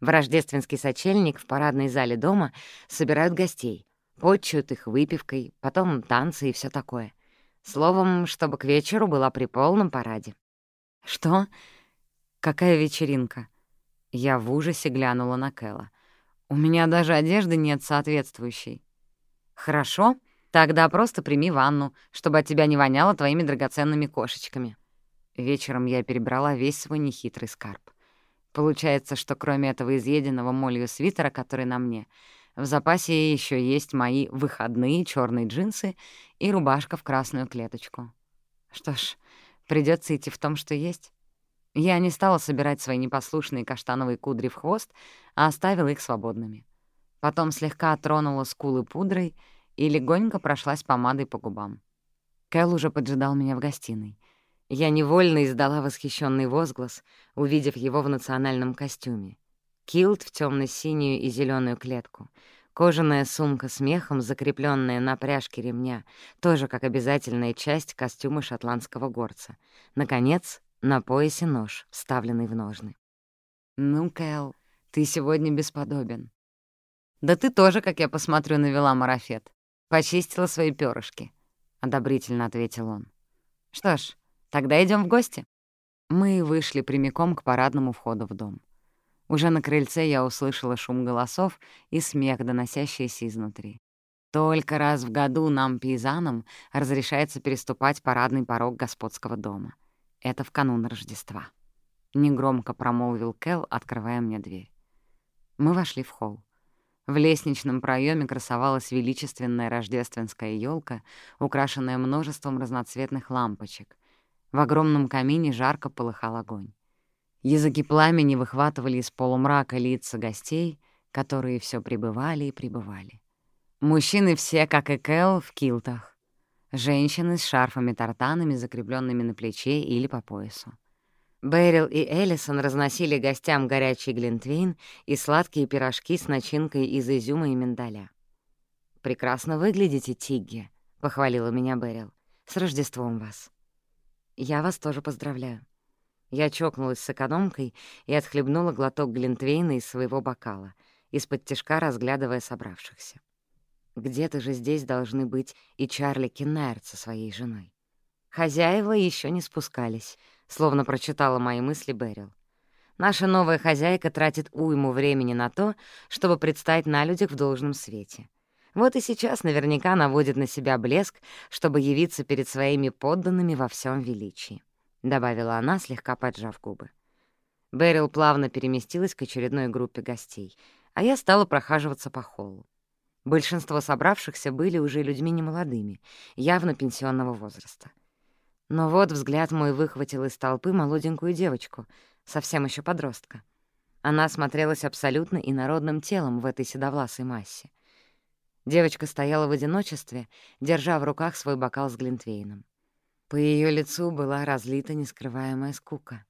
В рождественский сочельник в парадной зале дома собирают гостей, почуют их выпивкой, потом танцы и все такое. Словом, чтобы к вечеру была при полном параде. «Что?» Какая вечеринка? Я в ужасе глянула на Кэлла. У меня даже одежды нет соответствующей. Хорошо, тогда просто прими ванну, чтобы от тебя не воняло твоими драгоценными кошечками. Вечером я перебрала весь свой нехитрый скарб. Получается, что кроме этого изъеденного молью свитера, который на мне, в запасе еще есть мои выходные черные джинсы и рубашка в красную клеточку. Что ж, придется идти в том, что есть. Я не стала собирать свои непослушные каштановые кудри в хвост, а оставила их свободными. Потом слегка тронула скулы пудрой и легонько прошлась помадой по губам. Кэл уже поджидал меня в гостиной. Я невольно издала восхищенный возглас, увидев его в национальном костюме. Килт в темно синюю и зеленую клетку, кожаная сумка с мехом, закрепленная на пряжке ремня, тоже как обязательная часть костюма шотландского горца. Наконец, на поясе нож, вставленный в ножны. «Ну, Кэл, ты сегодня бесподобен». «Да ты тоже, как я посмотрю, навела марафет. Почистила свои перышки», — одобрительно ответил он. «Что ж, тогда идем в гости». Мы вышли прямиком к парадному входу в дом. Уже на крыльце я услышала шум голосов и смех, доносящийся изнутри. Только раз в году нам, пейзанам, разрешается переступать парадный порог господского дома. Это в канун Рождества. Негромко промолвил Кэл, открывая мне дверь. Мы вошли в холл. В лестничном проеме красовалась величественная рождественская елка, украшенная множеством разноцветных лампочек. В огромном камине жарко полыхал огонь. Языки пламени выхватывали из полумрака лица гостей, которые все пребывали и пребывали. Мужчины все, как и Кэл, в килтах. Женщины с шарфами-тартанами, закрепленными на плече или по поясу. Бэрил и Эллисон разносили гостям горячий глинтвейн и сладкие пирожки с начинкой из изюма и миндаля. «Прекрасно выглядите, Тигги», — похвалила меня Бэрил. «С Рождеством вас». «Я вас тоже поздравляю». Я чокнулась с экономкой и отхлебнула глоток глинтвейна из своего бокала, из-под тишка разглядывая собравшихся. Где-то же здесь должны быть и Чарли Кеннерт со своей женой. Хозяева еще не спускались — словно прочитала мои мысли Берил. Наша новая хозяйка тратит уйму времени на то, чтобы предстать на людях в должном свете. Вот и сейчас наверняка наводит на себя блеск, чтобы явиться перед своими подданными во всем величии», — добавила она, слегка поджав губы. Берил плавно переместилась к очередной группе гостей, а я стала прохаживаться по холлу. Большинство собравшихся были уже людьми немолодыми, явно пенсионного возраста. Но вот взгляд мой выхватил из толпы молоденькую девочку, совсем еще подростка. Она смотрелась абсолютно инородным телом в этой седовласой массе. Девочка стояла в одиночестве, держа в руках свой бокал с глинтвейном. По ее лицу была разлита нескрываемая скука.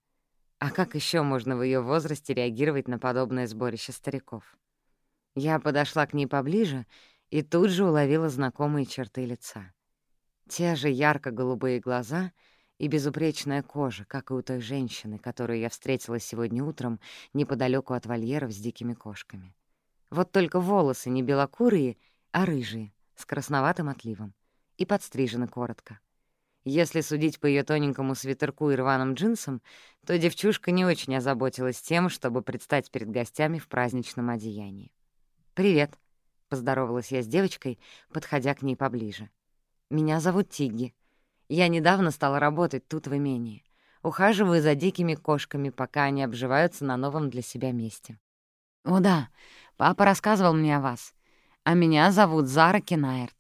А как еще можно в ее возрасте реагировать на подобное сборище стариков? Я подошла к ней поближе и тут же уловила знакомые черты лица. Те же ярко-голубые глаза и безупречная кожа, как и у той женщины, которую я встретила сегодня утром неподалеку от вольеров с дикими кошками. Вот только волосы не белокурые, а рыжие, с красноватым отливом, и подстрижены коротко. Если судить по ее тоненькому свитерку и рваным джинсам, то девчушка не очень озаботилась тем, чтобы предстать перед гостями в праздничном одеянии. «Привет», — поздоровалась я с девочкой, подходя к ней поближе. Меня зовут Тигги. Я недавно стала работать тут в имении. Ухаживаю за дикими кошками, пока они обживаются на новом для себя месте. О да, папа рассказывал мне о вас. А меня зовут Зара Кинаерт.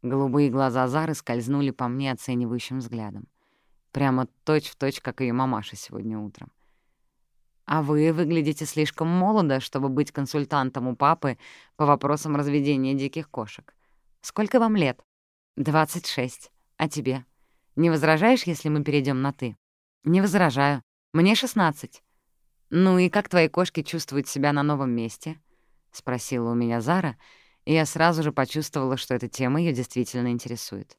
Голубые глаза Зары скользнули по мне оценивающим взглядом. Прямо точь-в-точь, точь, как ее мамаша сегодня утром. А вы выглядите слишком молодо, чтобы быть консультантом у папы по вопросам разведения диких кошек. Сколько вам лет? «Двадцать шесть. А тебе? Не возражаешь, если мы перейдем на «ты»?» «Не возражаю. Мне шестнадцать». «Ну и как твои кошки чувствуют себя на новом месте?» — спросила у меня Зара, и я сразу же почувствовала, что эта тема ее действительно интересует.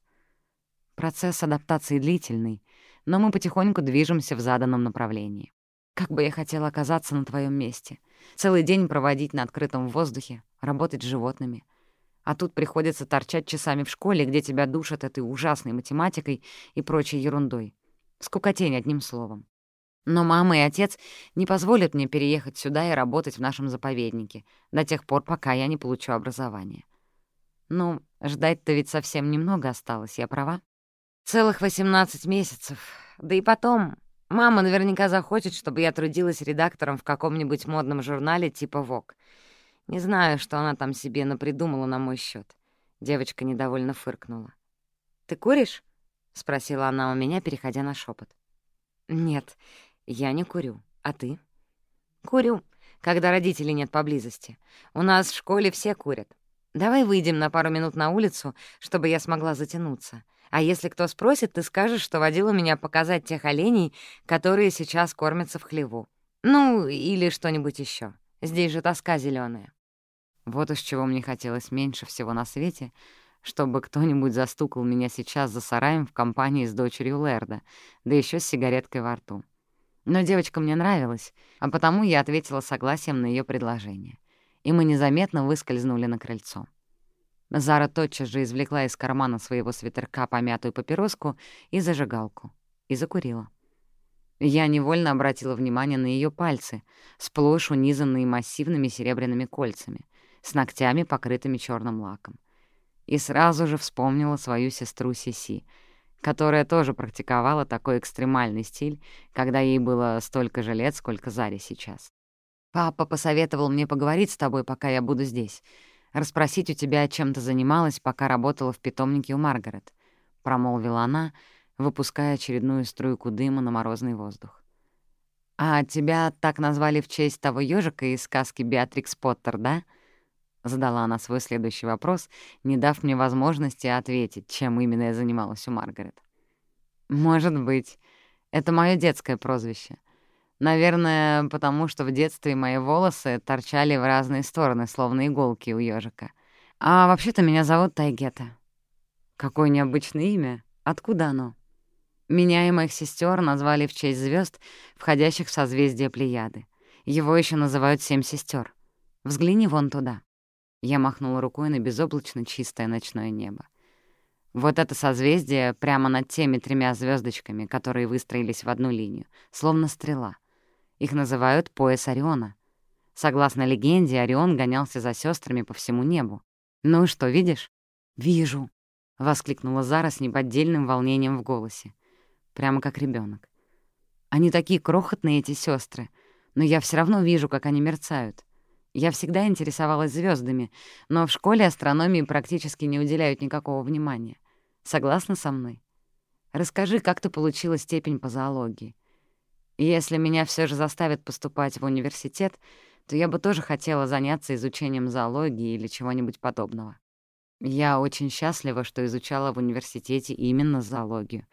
Процесс адаптации длительный, но мы потихоньку движемся в заданном направлении. Как бы я хотела оказаться на твоем месте. Целый день проводить на открытом воздухе, работать с животными — а тут приходится торчать часами в школе, где тебя душат этой ужасной математикой и прочей ерундой. Скукотень, одним словом. Но мама и отец не позволят мне переехать сюда и работать в нашем заповеднике до тех пор, пока я не получу образование. Ну, ждать-то ведь совсем немного осталось, я права? Целых 18 месяцев. Да и потом, мама наверняка захочет, чтобы я трудилась редактором в каком-нибудь модном журнале типа «Вок». Не знаю, что она там себе напридумала на мой счет. Девочка недовольно фыркнула. «Ты куришь?» — спросила она у меня, переходя на шепот. «Нет, я не курю. А ты?» «Курю, когда родителей нет поблизости. У нас в школе все курят. Давай выйдем на пару минут на улицу, чтобы я смогла затянуться. А если кто спросит, ты скажешь, что водила меня показать тех оленей, которые сейчас кормятся в хлеву. Ну, или что-нибудь еще. Здесь же тоска зеленая. Вот из чего мне хотелось меньше всего на свете, чтобы кто-нибудь застукал меня сейчас за сараем в компании с дочерью Лерда, да еще с сигареткой во рту. Но девочка мне нравилась, а потому я ответила согласием на ее предложение. И мы незаметно выскользнули на крыльцо. Зара тотчас же извлекла из кармана своего свитерка помятую папироску и зажигалку. И закурила. Я невольно обратила внимание на ее пальцы, сплошь унизанные массивными серебряными кольцами — с ногтями, покрытыми черным лаком. И сразу же вспомнила свою сестру Сиси, которая тоже практиковала такой экстремальный стиль, когда ей было столько же лет, сколько Заре сейчас. Папа посоветовал мне поговорить с тобой, пока я буду здесь. Расспросить у тебя, чем ты занималась, пока работала в питомнике у Маргарет», — промолвила она, выпуская очередную струйку дыма на морозный воздух. «А тебя так назвали в честь того ежика из сказки «Беатрикс Поттер», да?» Задала она свой следующий вопрос, не дав мне возможности ответить, чем именно я занималась у Маргарет. «Может быть. Это мое детское прозвище. Наверное, потому что в детстве мои волосы торчали в разные стороны, словно иголки у ежика. А вообще-то меня зовут Тайгета. Какое необычное имя. Откуда оно? Меня и моих сестер назвали в честь звезд, входящих в созвездие Плеяды. Его еще называют «Семь сестер. Взгляни вон туда. Я махнула рукой на безоблачно чистое ночное небо. Вот это созвездие прямо над теми тремя звездочками, которые выстроились в одну линию, словно стрела — их называют пояс Ориона. Согласно легенде, Орион гонялся за сестрами по всему небу. «Ну и что, видишь?» «Вижу», — воскликнула Зара с неподдельным волнением в голосе. Прямо как ребенок. «Они такие крохотные, эти сестры, но я все равно вижу, как они мерцают. Я всегда интересовалась звездами, но в школе астрономии практически не уделяют никакого внимания. Согласна со мной? Расскажи, как ты получила степень по зоологии. Если меня все же заставят поступать в университет, то я бы тоже хотела заняться изучением зоологии или чего-нибудь подобного. Я очень счастлива, что изучала в университете именно зоологию.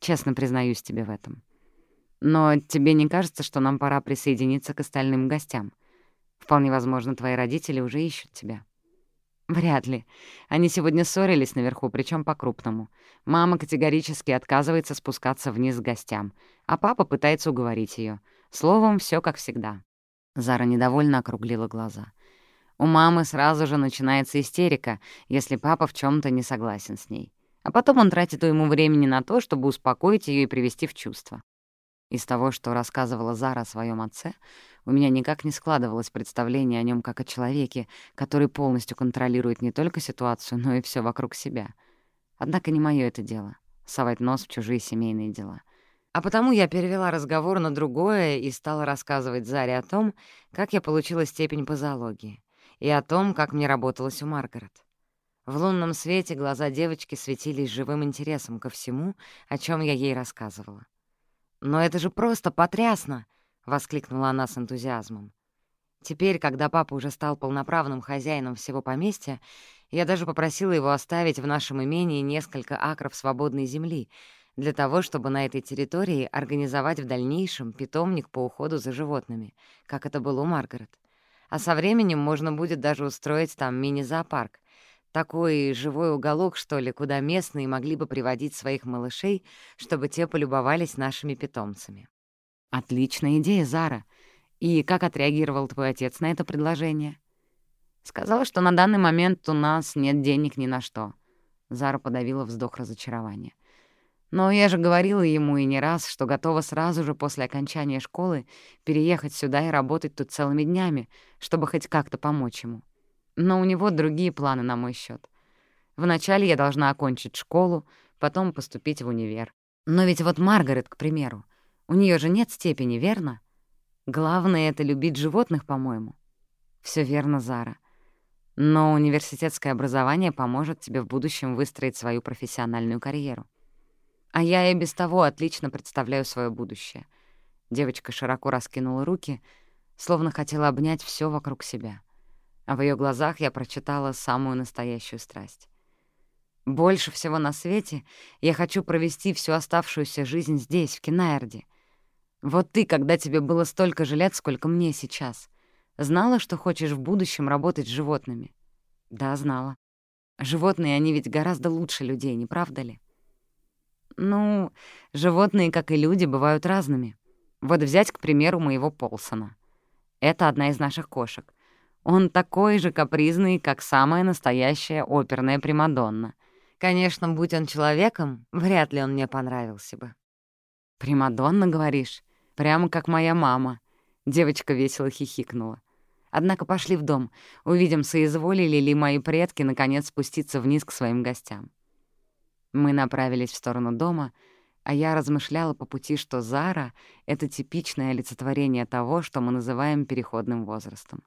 Честно признаюсь тебе в этом. Но тебе не кажется, что нам пора присоединиться к остальным гостям? Вполне возможно, твои родители уже ищут тебя. Вряд ли. Они сегодня ссорились наверху, причем по-крупному. Мама категорически отказывается спускаться вниз к гостям, а папа пытается уговорить ее. Словом, все как всегда. Зара недовольно округлила глаза. У мамы сразу же начинается истерика, если папа в чем то не согласен с ней. А потом он тратит ему времени на то, чтобы успокоить ее и привести в чувство. Из того, что рассказывала Зара о своем отце, у меня никак не складывалось представление о нем как о человеке, который полностью контролирует не только ситуацию, но и все вокруг себя. Однако не мое это дело — совать нос в чужие семейные дела. А потому я перевела разговор на другое и стала рассказывать Заре о том, как я получила степень по зоологии, и о том, как мне работалось у Маргарет. В лунном свете глаза девочки светились живым интересом ко всему, о чем я ей рассказывала. «Но это же просто потрясно!» — воскликнула она с энтузиазмом. Теперь, когда папа уже стал полноправным хозяином всего поместья, я даже попросила его оставить в нашем имении несколько акров свободной земли для того, чтобы на этой территории организовать в дальнейшем питомник по уходу за животными, как это было у Маргарет. А со временем можно будет даже устроить там мини-зоопарк, такой живой уголок, что ли, куда местные могли бы приводить своих малышей, чтобы те полюбовались нашими питомцами. «Отличная идея, Зара. И как отреагировал твой отец на это предложение?» «Сказал, что на данный момент у нас нет денег ни на что». Зара подавила вздох разочарования. «Но я же говорила ему и не раз, что готова сразу же после окончания школы переехать сюда и работать тут целыми днями, чтобы хоть как-то помочь ему. Но у него другие планы на мой счет. Вначале я должна окончить школу, потом поступить в универ. Но ведь вот Маргарет, к примеру, у нее же нет степени, верно? Главное — это любить животных, по-моему. Все верно, Зара. Но университетское образование поможет тебе в будущем выстроить свою профессиональную карьеру. А я и без того отлично представляю свое будущее. Девочка широко раскинула руки, словно хотела обнять все вокруг себя. А в ее глазах я прочитала самую настоящую страсть. Больше всего на свете я хочу провести всю оставшуюся жизнь здесь, в Кинаерде, вот ты, когда тебе было столько же лет, сколько мне сейчас, знала, что хочешь в будущем работать с животными? Да, знала. Животные, они ведь гораздо лучше людей, не правда ли? Ну, животные, как и люди, бывают разными. Вот взять, к примеру, моего Полсона. Это одна из наших кошек. Он такой же капризный, как самая настоящая оперная Примадонна. Конечно, будь он человеком, вряд ли он мне понравился бы. «Примадонна, говоришь? Прямо как моя мама. Девочка весело хихикнула. Однако пошли в дом. Увидим, соизволили ли мои предки наконец спуститься вниз к своим гостям. Мы направились в сторону дома, а я размышляла по пути, что Зара — это типичное олицетворение того, что мы называем переходным возрастом.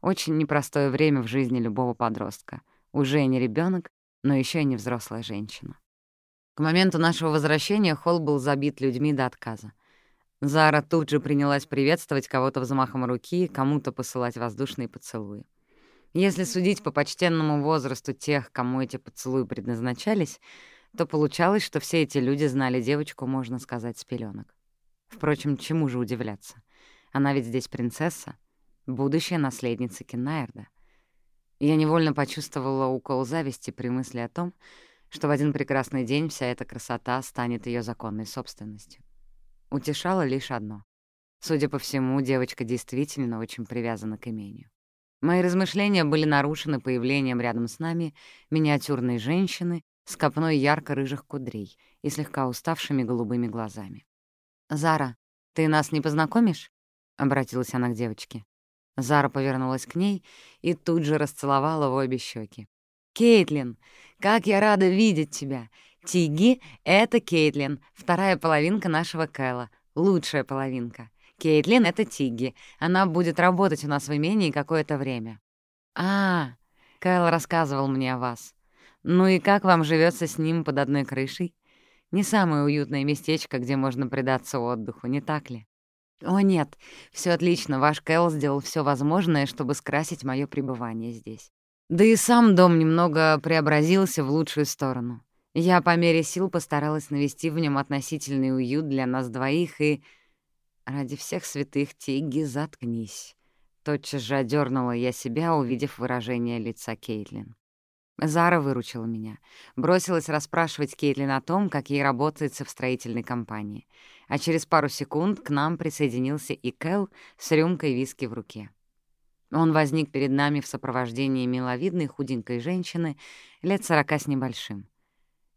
Очень непростое время в жизни любого подростка. Уже не ребенок, но еще и не взрослая женщина. К моменту нашего возвращения холл был забит людьми до отказа. Зара тут же принялась приветствовать кого-то взмахом руки, кому-то посылать воздушные поцелуи. Если судить по почтенному возрасту тех, кому эти поцелуи предназначались, то получалось, что все эти люди знали девочку, можно сказать, с пеленок. Впрочем, чему же удивляться? Она ведь здесь принцесса, будущая наследница Кеннаерда. Я невольно почувствовала укол зависти при мысли о том, что в один прекрасный день вся эта красота станет ее законной собственностью. Утешало лишь одно. Судя по всему, девочка действительно очень привязана к имению. Мои размышления были нарушены появлением рядом с нами миниатюрной женщины с копной ярко-рыжих кудрей и слегка уставшими голубыми глазами. «Зара, ты нас не познакомишь?» — обратилась она к девочке. Зара повернулась к ней и тут же расцеловала в обе щеки. «Кейтлин, как я рада видеть тебя! Тиги — это Кейтлин, вторая половинка нашего Кэла, лучшая половинка. Кейтлин — это Тигги, она будет работать у нас в имении какое-то время». «А, Кэл рассказывал мне о вас. Ну и как вам живется с ним под одной крышей? Не самое уютное местечко, где можно предаться отдыху, не так ли? О нет, все отлично, ваш Кэл сделал все возможное, чтобы скрасить мое пребывание здесь. Да и сам дом немного преобразился в лучшую сторону. Я по мере сил постаралась навести в нем относительный уют для нас двоих и... Ради всех святых Тигги, заткнись. Тотчас же одернула я себя, увидев выражение лица Кейтлин. Зара выручила меня. Бросилась расспрашивать Кейтлин о том, как ей работается в строительной компании. А через пару секунд к нам присоединился и Кэл с рюмкой виски в руке. Он возник перед нами в сопровождении миловидной худенькой женщины лет сорока с небольшим.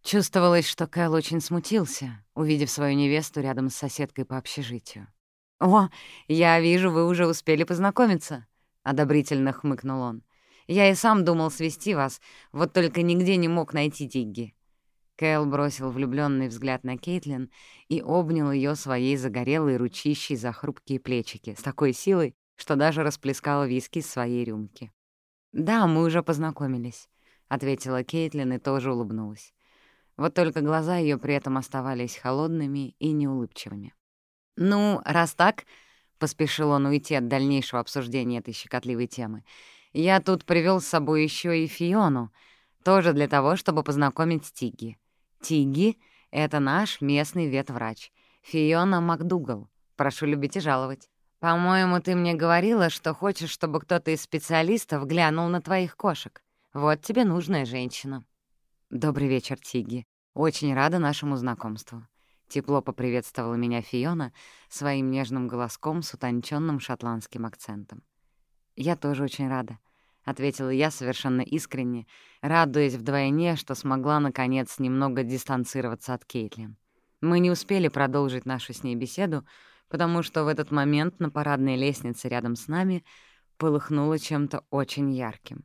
Чувствовалось, что Кэл очень смутился, увидев свою невесту рядом с соседкой по общежитию. «О, я вижу, вы уже успели познакомиться», — одобрительно хмыкнул он. Я и сам думал свести вас, вот только нигде не мог найти Тигги». Кэл бросил влюбленный взгляд на Кейтлин и обнял ее своей загорелой ручищей за хрупкие плечики с такой силой, что даже расплескал виски из своей рюмки. «Да, мы уже познакомились», — ответила Кейтлин и тоже улыбнулась. Вот только глаза ее при этом оставались холодными и неулыбчивыми. «Ну, раз так», — поспешил он уйти от дальнейшего обсуждения этой щекотливой темы, — я тут привел с собой еще и Фиону, тоже для того, чтобы познакомить Тигги. Тигги — это наш местный ветврач. Фиона МакДугал. Прошу любить и жаловать. По-моему, ты мне говорила, что хочешь, чтобы кто-то из специалистов глянул на твоих кошек. Вот тебе нужная женщина. Добрый вечер, Тигги. Очень рада нашему знакомству. Тепло поприветствовала меня Фиона своим нежным голоском с утонченным шотландским акцентом. «Я тоже очень рада», — ответила я совершенно искренне, радуясь вдвойне, что смогла, наконец, немного дистанцироваться от Кейтлин. Мы не успели продолжить нашу с ней беседу, потому что в этот момент на парадной лестнице рядом с нами полыхнуло чем-то очень ярким.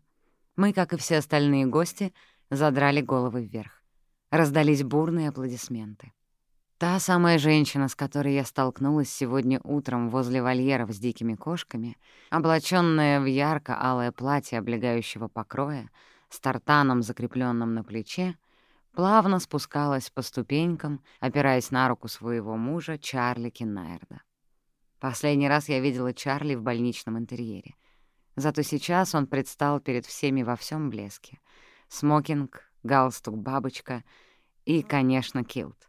Мы, как и все остальные гости, задрали головы вверх. Раздались бурные аплодисменты. Та самая женщина, с которой я столкнулась сегодня утром возле вольеров с дикими кошками, облачённая в ярко-алое платье облегающего покроя, с тартаном, закрепленным на плече, плавно спускалась по ступенькам, опираясь на руку своего мужа Чарли Киннайрда. Последний раз я видела Чарли в больничном интерьере. Зато сейчас он предстал перед всеми во всем блеске. Смокинг, галстук-бабочка и, конечно, килт.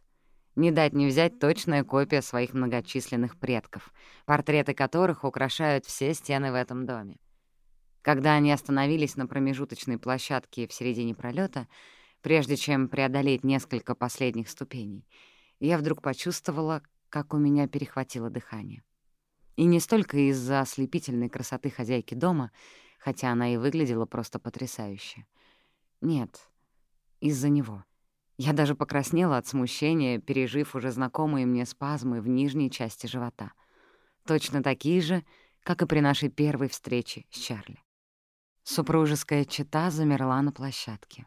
Не дать не взять точная копия своих многочисленных предков, портреты которых украшают все стены в этом доме. Когда они остановились на промежуточной площадке в середине пролета, прежде чем преодолеть несколько последних ступеней, я вдруг почувствовала, как у меня перехватило дыхание. И не столько из-за ослепительной красоты хозяйки дома, хотя она и выглядела просто потрясающе. Нет, из-за него. Я даже покраснела от смущения, пережив уже знакомые мне спазмы в нижней части живота. Точно такие же, как и при нашей первой встрече с Чарли. Супружеская чета замерла на площадке.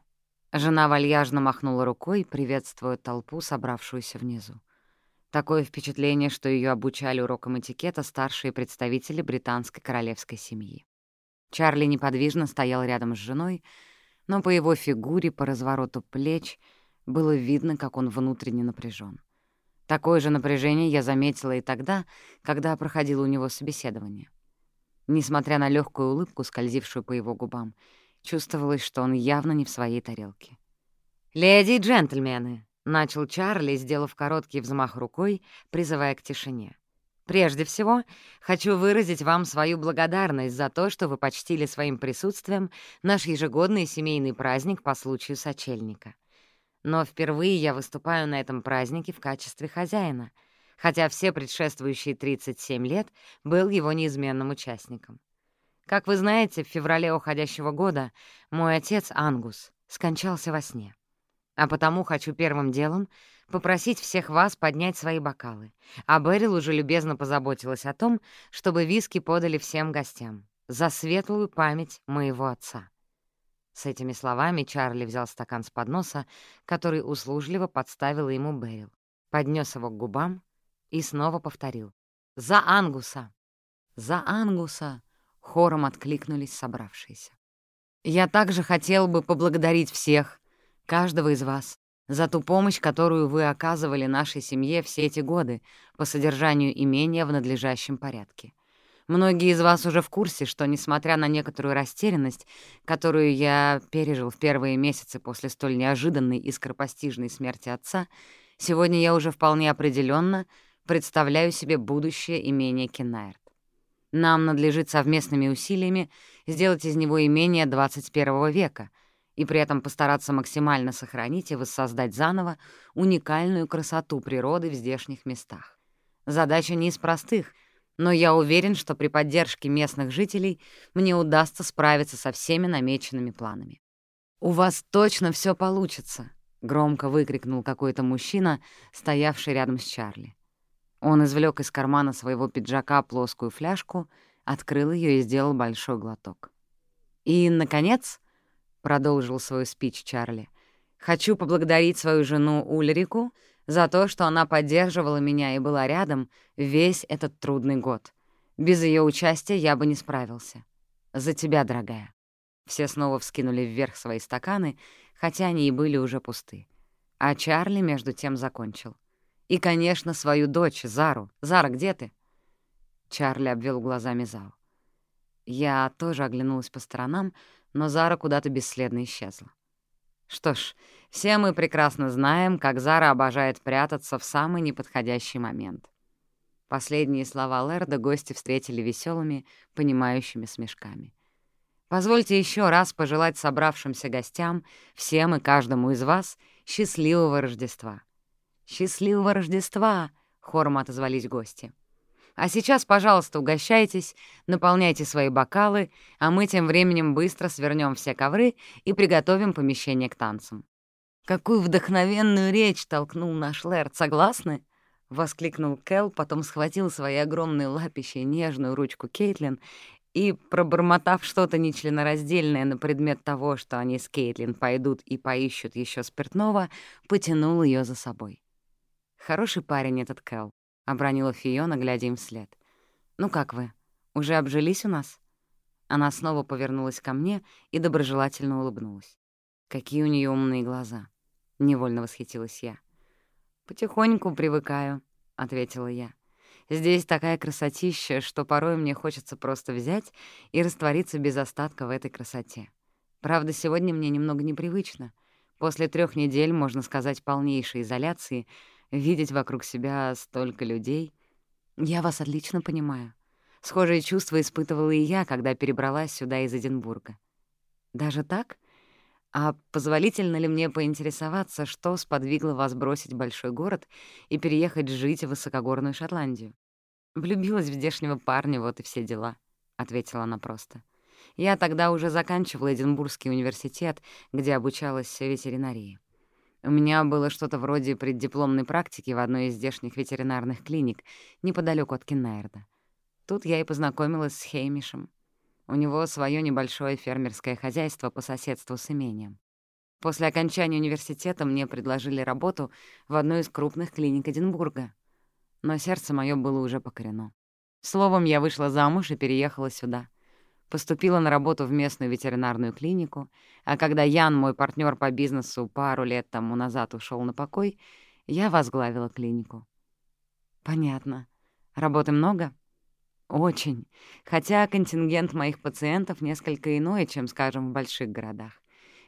Жена вальяжно махнула рукой, приветствуя толпу, собравшуюся внизу. Такое впечатление, что ее обучали урокам этикета старшие представители британской королевской семьи. Чарли неподвижно стоял рядом с женой, но по его фигуре, по развороту плеч было видно, как он внутренне напряжен. Такое же напряжение я заметила и тогда, когда проходило у него собеседование. Несмотря на легкую улыбку, скользившую по его губам, чувствовалось, что он явно не в своей тарелке. «Леди и джентльмены!» — начал Чарли, сделав короткий взмах рукой, призывая к тишине. «Прежде всего, хочу выразить вам свою благодарность за то, что вы почтили своим присутствием наш ежегодный семейный праздник по случаю сочельника. Но впервые я выступаю на этом празднике в качестве хозяина, хотя все предшествующие 37 лет был его неизменным участником. Как вы знаете, в феврале уходящего года мой отец, Ангус, скончался во сне. А потому хочу первым делом попросить всех вас поднять свои бокалы. А Берил уже любезно позаботилась о том, чтобы виски подали всем гостям. За светлую память моего отца. С этими словами Чарли взял стакан с подноса, который услужливо подставила ему Берил, поднес его к губам и снова повторил. «За Ангуса! За Ангуса!» — хором откликнулись собравшиеся. «Я также хотел бы поблагодарить всех, каждого из вас, за ту помощь, которую вы оказывали нашей семье все эти годы по содержанию имения в надлежащем порядке. Многие из вас уже в курсе, что, несмотря на некоторую растерянность, которую я пережил в первые месяцы после столь неожиданной и скоропостижной смерти отца, сегодня я уже вполне определенно представляю себе будущее имения Кеннайрт. Нам надлежит совместными усилиями сделать из него имение 21 века — и при этом постараться максимально сохранить и воссоздать заново уникальную красоту природы в здешних местах. Задача не из простых, но я уверен, что при поддержке местных жителей мне удастся справиться со всеми намеченными планами. «У вас точно все получится!» — громко выкрикнул какой-то мужчина, стоявший рядом с Чарли. Он извлек из кармана своего пиджака плоскую фляжку, открыл ее и сделал большой глоток. И, наконец, — продолжил свою спич Чарли. «Хочу поблагодарить свою жену Ульрику за то, что она поддерживала меня и была рядом весь этот трудный год. Без ее участия я бы не справился. За тебя, дорогая». Все снова вскинули вверх свои стаканы, хотя они и были уже пусты. А Чарли между тем закончил. «И, конечно, свою дочь, Зару. Зара, где ты?» Чарли обвел глазами зал. Я тоже оглянулась по сторонам, но Зара куда-то бесследно исчезла. Что ж, все мы прекрасно знаем, как Зара обожает прятаться в самый неподходящий момент. Последние слова Лерда гости встретили веселыми, понимающими смешками. Позвольте еще раз пожелать собравшимся гостям, всем и каждому из вас, счастливого Рождества. «Счастливого Рождества!» — хором отозвались гости. А сейчас, пожалуйста, угощайтесь, наполняйте свои бокалы, а мы тем временем быстро свернем все ковры и приготовим помещение к танцам». «Какую вдохновенную речь толкнул наш Лэрд, согласны?» — воскликнул Кэл, потом схватил свои огромные лапища и нежную ручку Кейтлин и, пробормотав что-то нечленораздельное на предмет того, что они с Кейтлин пойдут и поищут еще спиртного, потянул ее за собой. Хороший парень этот Кэл. — обронила Фиона, глядя им вслед. «Ну как вы? Уже обжились у нас?» Она снова повернулась ко мне и доброжелательно улыбнулась. «Какие у нее умные глаза!» — невольно восхитилась я. «Потихоньку привыкаю», — ответила я. «Здесь такая красотища, что порой мне хочется просто взять и раствориться без остатка в этой красоте. Правда, сегодня мне немного непривычно. После трех недель, можно сказать, полнейшей изоляции — видеть вокруг себя столько людей. Я вас отлично понимаю. Схожие чувства испытывала и я, когда перебралась сюда из Эдинбурга. Даже так? А позволительно ли мне поинтересоваться, что сподвигло вас бросить большой город и переехать жить в высокогорную Шотландию? «Влюбилась в здешнего парня, вот и все дела», — ответила она просто. «Я тогда уже заканчивала Эдинбургский университет, где обучалась ветеринарии. У меня было что-то вроде преддипломной практики в одной из здешних ветеринарных клиник, неподалеку от Кеннерда. Тут я и познакомилась с Хеймишем. У него свое небольшое фермерское хозяйство по соседству с имением. После окончания университета мне предложили работу в одной из крупных клиник Эдинбурга. Но сердце мое было уже покорено. Словом, я вышла замуж и переехала сюда. Поступила на работу в местную ветеринарную клинику, а когда Ян, мой партнер по бизнесу, пару лет тому назад ушел на покой, я возглавила клинику. Понятно. Работы много? Очень. Хотя контингент моих пациентов несколько иной, чем, скажем, в больших городах.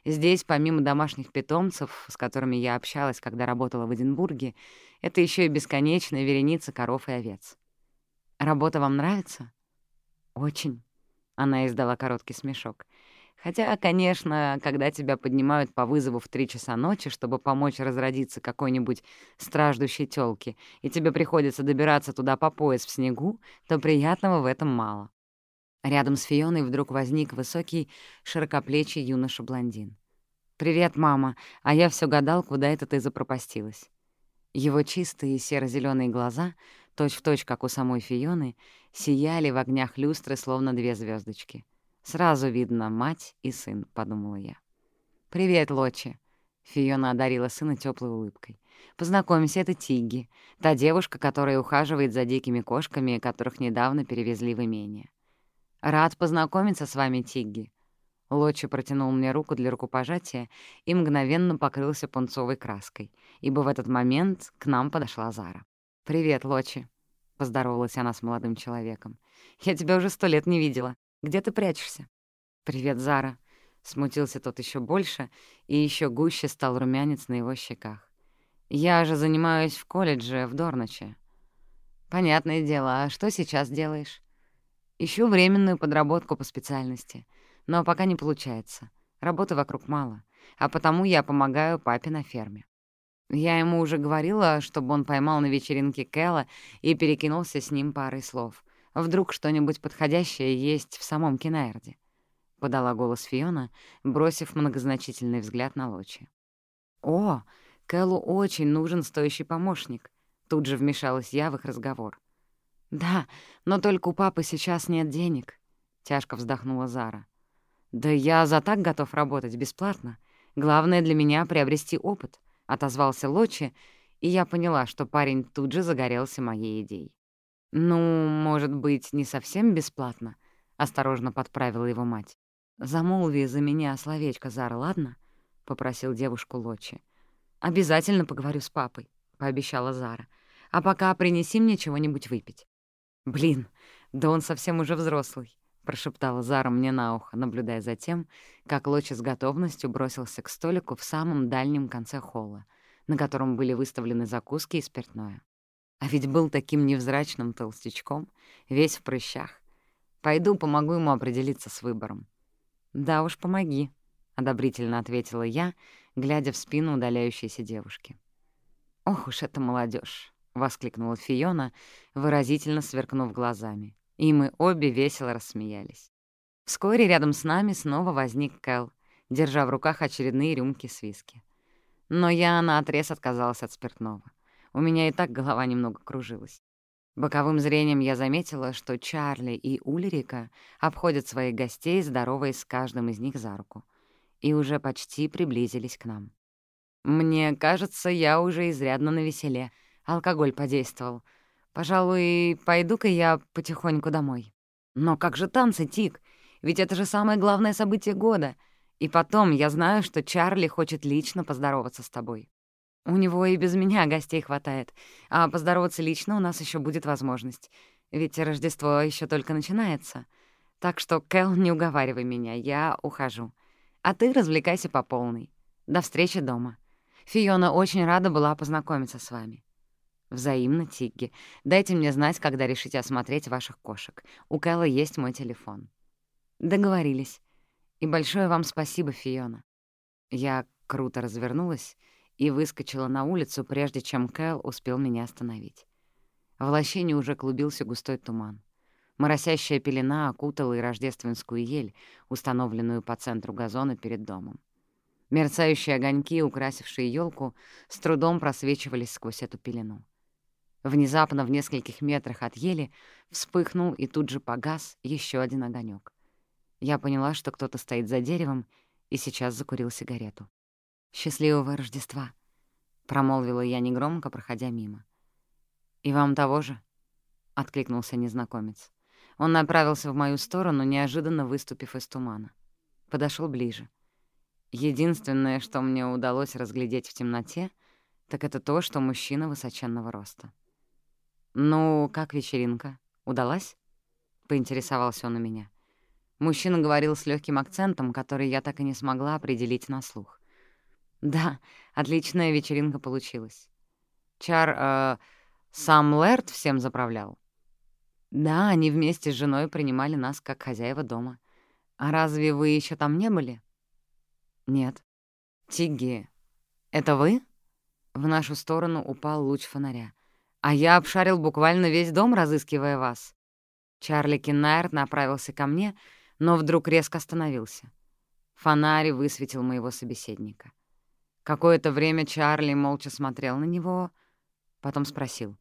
Здесь, помимо домашних питомцев, с которыми я общалась, когда работала в Эдинбурге, это еще и бесконечная вереница коров и овец. Работа вам нравится? Очень. Она издала короткий смешок. Хотя, конечно, когда тебя поднимают по вызову в три часа ночи, чтобы помочь разродиться какой-нибудь страждущей тёлке, и тебе приходится добираться туда по пояс в снегу, то приятного в этом мало. Рядом с Фионой вдруг возник высокий, широкоплечий юноша-блондин. «Привет, мама, а я все гадал, куда это ты запропастилась». Его чистые серо зеленые глаза, точь-в-точь, точь, как у самой Фионы, сияли в огнях люстры, словно две звездочки. «Сразу видно мать и сын», — подумала я. «Привет, Лочи», — Фиона одарила сына теплой улыбкой. «Познакомься, это Тигги, та девушка, которая ухаживает за дикими кошками, которых недавно перевезли в имение». «Рад познакомиться с вами, Тигги». Лочи протянул мне руку для рукопожатия и мгновенно покрылся пунцовой краской, ибо в этот момент к нам подошла Зара. «Привет, Лочи», — поздоровалась она с молодым человеком. «Я тебя уже сто лет не видела. Где ты прячешься?» «Привет, Зара», — смутился тот еще больше, и еще гуще стал румянец на его щеках. «Я же занимаюсь в колледже в Дорноче». «Понятное дело, а что сейчас делаешь?» «Ищу временную подработку по специальности, но пока не получается. Работы вокруг мало, а потому я помогаю папе на ферме. Я ему уже говорила, чтобы он поймал на вечеринке Кэлла и перекинулся с ним парой слов. Вдруг что-нибудь подходящее есть в самом Кинаэрде. Подала голос Фиона, бросив многозначительный взгляд на Лочи. «О, Кэллу очень нужен стоящий помощник», — тут же вмешалась я в их разговор. «Да, но только у папы сейчас нет денег», — тяжко вздохнула Зара. «Да я за так готов работать бесплатно. Главное для меня — приобрести опыт. — отозвался Лочи, и я поняла, что парень тут же загорелся моей идеей. «Ну, может быть, не совсем бесплатно?» — осторожно подправила его мать. «Замолви за меня словечко, Зара, ладно?» — попросил девушку Лочи. «Обязательно поговорю с папой», — пообещала Зара. «А пока принеси мне чего-нибудь выпить». «Блин, да он совсем уже взрослый», — прошептала Зара мне на ухо, наблюдая за тем, как Лочи с готовностью бросился к столику в самом дальнем конце холла, на котором были выставлены закуски и спиртное. А ведь был таким невзрачным толстячком, весь в прыщах. Пойду помогу ему определиться с выбором. «Да уж, помоги», — одобрительно ответила я, глядя в спину удаляющейся девушки. «Ох уж эта молодежь! воскликнула Фиона, выразительно сверкнув глазами и мы обе весело рассмеялись. Вскоре рядом с нами снова возник Кэл, держа в руках очередные рюмки с виски. Но я наотрез отказалась от спиртного. У меня и так голова немного кружилась. Боковым зрением я заметила, что Чарли и Ульрика обходят своих гостей, здороваясь с каждым из них за руку, и уже почти приблизились к нам. Мне кажется, я уже изрядно навеселе. Алкоголь подействовал — Пожалуй, пойду-ка я потихоньку домой. Но как же танцы, Тик? Ведь это же самое главное событие года. И потом, я знаю, что Чарли хочет лично поздороваться с тобой. У него и без меня гостей хватает, а поздороваться лично у нас еще будет возможность. Ведь Рождество еще только начинается. Так что, Кэл, не уговаривай меня, я ухожу. А ты развлекайся по полной. До встречи дома. Фиона очень рада была познакомиться с вами. «Взаимно, Тигги. Дайте мне знать, когда решите осмотреть ваших кошек. У Кэлла есть мой телефон». «Договорились. И большое вам спасибо, Фиона». Я круто развернулась и выскочила на улицу, прежде чем Кэл успел меня остановить. В лощине уже клубился густой туман. Моросящая пелена окутала и рождественскую ель, установленную по центру газона перед домом. Мерцающие огоньки, украсившие елку, с трудом просвечивались сквозь эту пелену. Внезапно в нескольких метрах от ели вспыхнул и тут же погас еще один огонек. Я поняла, что кто-то стоит за деревом и сейчас закурил сигарету. «Счастливого Рождества», — промолвила я негромко, проходя мимо. «И вам того же?» — откликнулся незнакомец. Он направился в мою сторону, неожиданно выступив из тумана. Подошел ближе. Единственное, что мне удалось разглядеть в темноте, так это то, что мужчина высоченного роста. «Ну, как вечеринка? Удалась?» — поинтересовался он у меня. Мужчина говорил с легким акцентом, который я так и не смогла определить на слух. «Да, отличная вечеринка получилась. Чар, э, сам Лэрд всем заправлял?» «Да, они вместе с женой принимали нас как хозяева дома. А разве вы еще там не были?» «Нет». «Тигги, это вы?» В нашу сторону упал луч фонаря. «А я обшарил буквально весь дом, разыскивая вас». Чарли Киннайр направился ко мне, но вдруг резко остановился. Фонарь высветил моего собеседника. Какое-то время Чарли молча смотрел на него, потом спросил,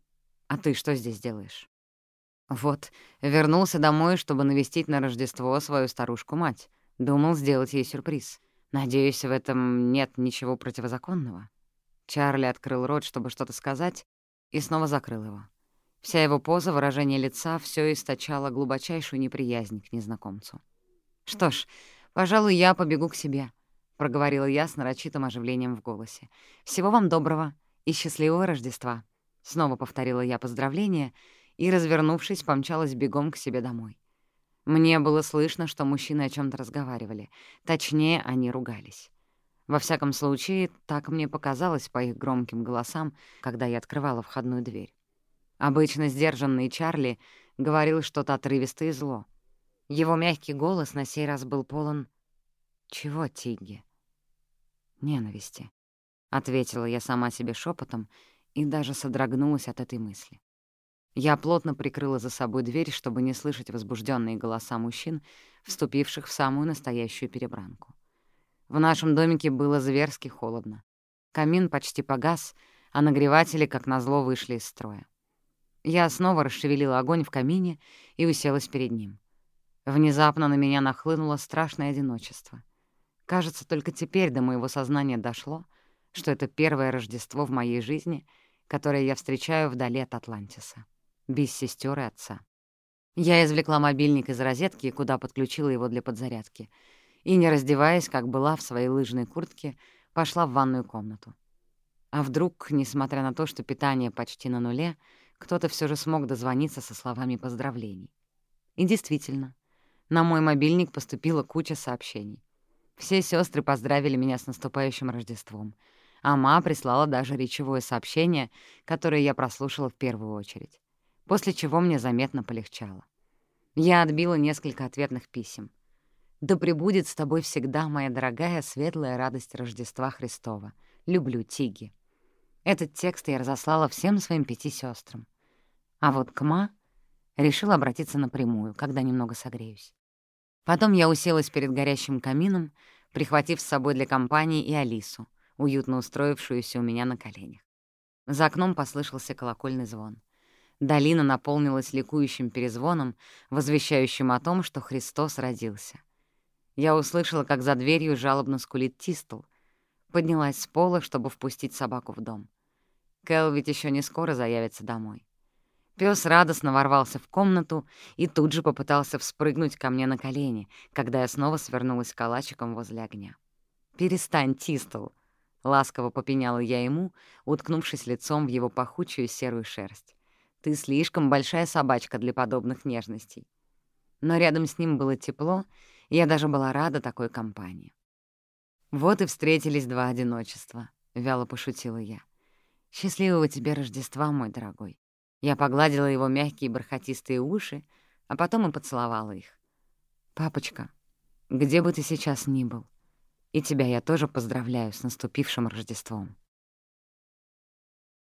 «А ты что здесь делаешь?» «Вот, вернулся домой, чтобы навестить на Рождество свою старушку-мать. Думал сделать ей сюрприз. Надеюсь, в этом нет ничего противозаконного». Чарли открыл рот, чтобы что-то сказать, и снова закрыл его. Вся его поза, выражение лица — все источало глубочайшую неприязнь к незнакомцу. «Что ж, пожалуй, я побегу к себе», — проговорила я с нарочитым оживлением в голосе. «Всего вам доброго и счастливого Рождества!» Снова повторила я поздравление и, развернувшись, помчалась бегом к себе домой. Мне было слышно, что мужчины о чем то разговаривали. Точнее, они ругались. Во всяком случае, так мне показалось по их громким голосам, когда я открывала входную дверь. Обычно сдержанный Чарли говорил что-то отрывистое и зло. Его мягкий голос на сей раз был полон... «Чего, Тигги?» «Ненависти», — ответила я сама себе шепотом и даже содрогнулась от этой мысли. Я плотно прикрыла за собой дверь, чтобы не слышать возбужденные голоса мужчин, вступивших в самую настоящую перебранку. В нашем домике было зверски холодно. Камин почти погас, а нагреватели, как назло, вышли из строя. Я снова расшевелила огонь в камине и уселась перед ним. Внезапно на меня нахлынуло страшное одиночество. Кажется, только теперь до моего сознания дошло, что это первое Рождество в моей жизни, которое я встречаю вдали от Атлантиса, без сестер и отца. Я извлекла мобильник из розетки, куда подключила его для подзарядки, и, не раздеваясь, как была в своей лыжной куртке, пошла в ванную комнату. А вдруг, несмотря на то, что питание почти на нуле, кто-то все же смог дозвониться со словами поздравлений. И действительно, на мой мобильник поступила куча сообщений. Все сестры поздравили меня с наступающим Рождеством, а ма прислала даже речевое сообщение, которое я прослушала в первую очередь, после чего мне заметно полегчало. Я отбила несколько ответных писем. «Да пребудет с тобой всегда моя дорогая светлая радость Рождества Христова. Люблю, Тиги». Этот текст я разослала всем своим пяти сестрам. А вот к Ма решила обратиться напрямую, когда немного согреюсь. Потом я уселась перед горящим камином, прихватив с собой для компании и Алису, уютно устроившуюся у меня на коленях. За окном послышался колокольный звон. Долина наполнилась ликующим перезвоном, возвещающим о том, что Христос родился. Я услышала, как за дверью жалобно скулит Тистл. Поднялась с пола, чтобы впустить собаку в дом. Кэл ведь еще не скоро заявится домой. Пёс радостно ворвался в комнату и тут же попытался вспрыгнуть ко мне на колени, когда я снова свернулась калачиком возле огня. «Перестань, Тистл!» — ласково попеняла я ему, уткнувшись лицом в его пахучую серую шерсть. «Ты слишком большая собачка для подобных нежностей». Но рядом с ним было тепло, я даже была рада такой компании. «Вот и встретились два одиночества», — вяло пошутила я. «Счастливого тебе Рождества, мой дорогой». Я погладила его мягкие бархатистые уши, а потом и поцеловала их. «Папочка, где бы ты сейчас ни был, и тебя я тоже поздравляю с наступившим Рождеством».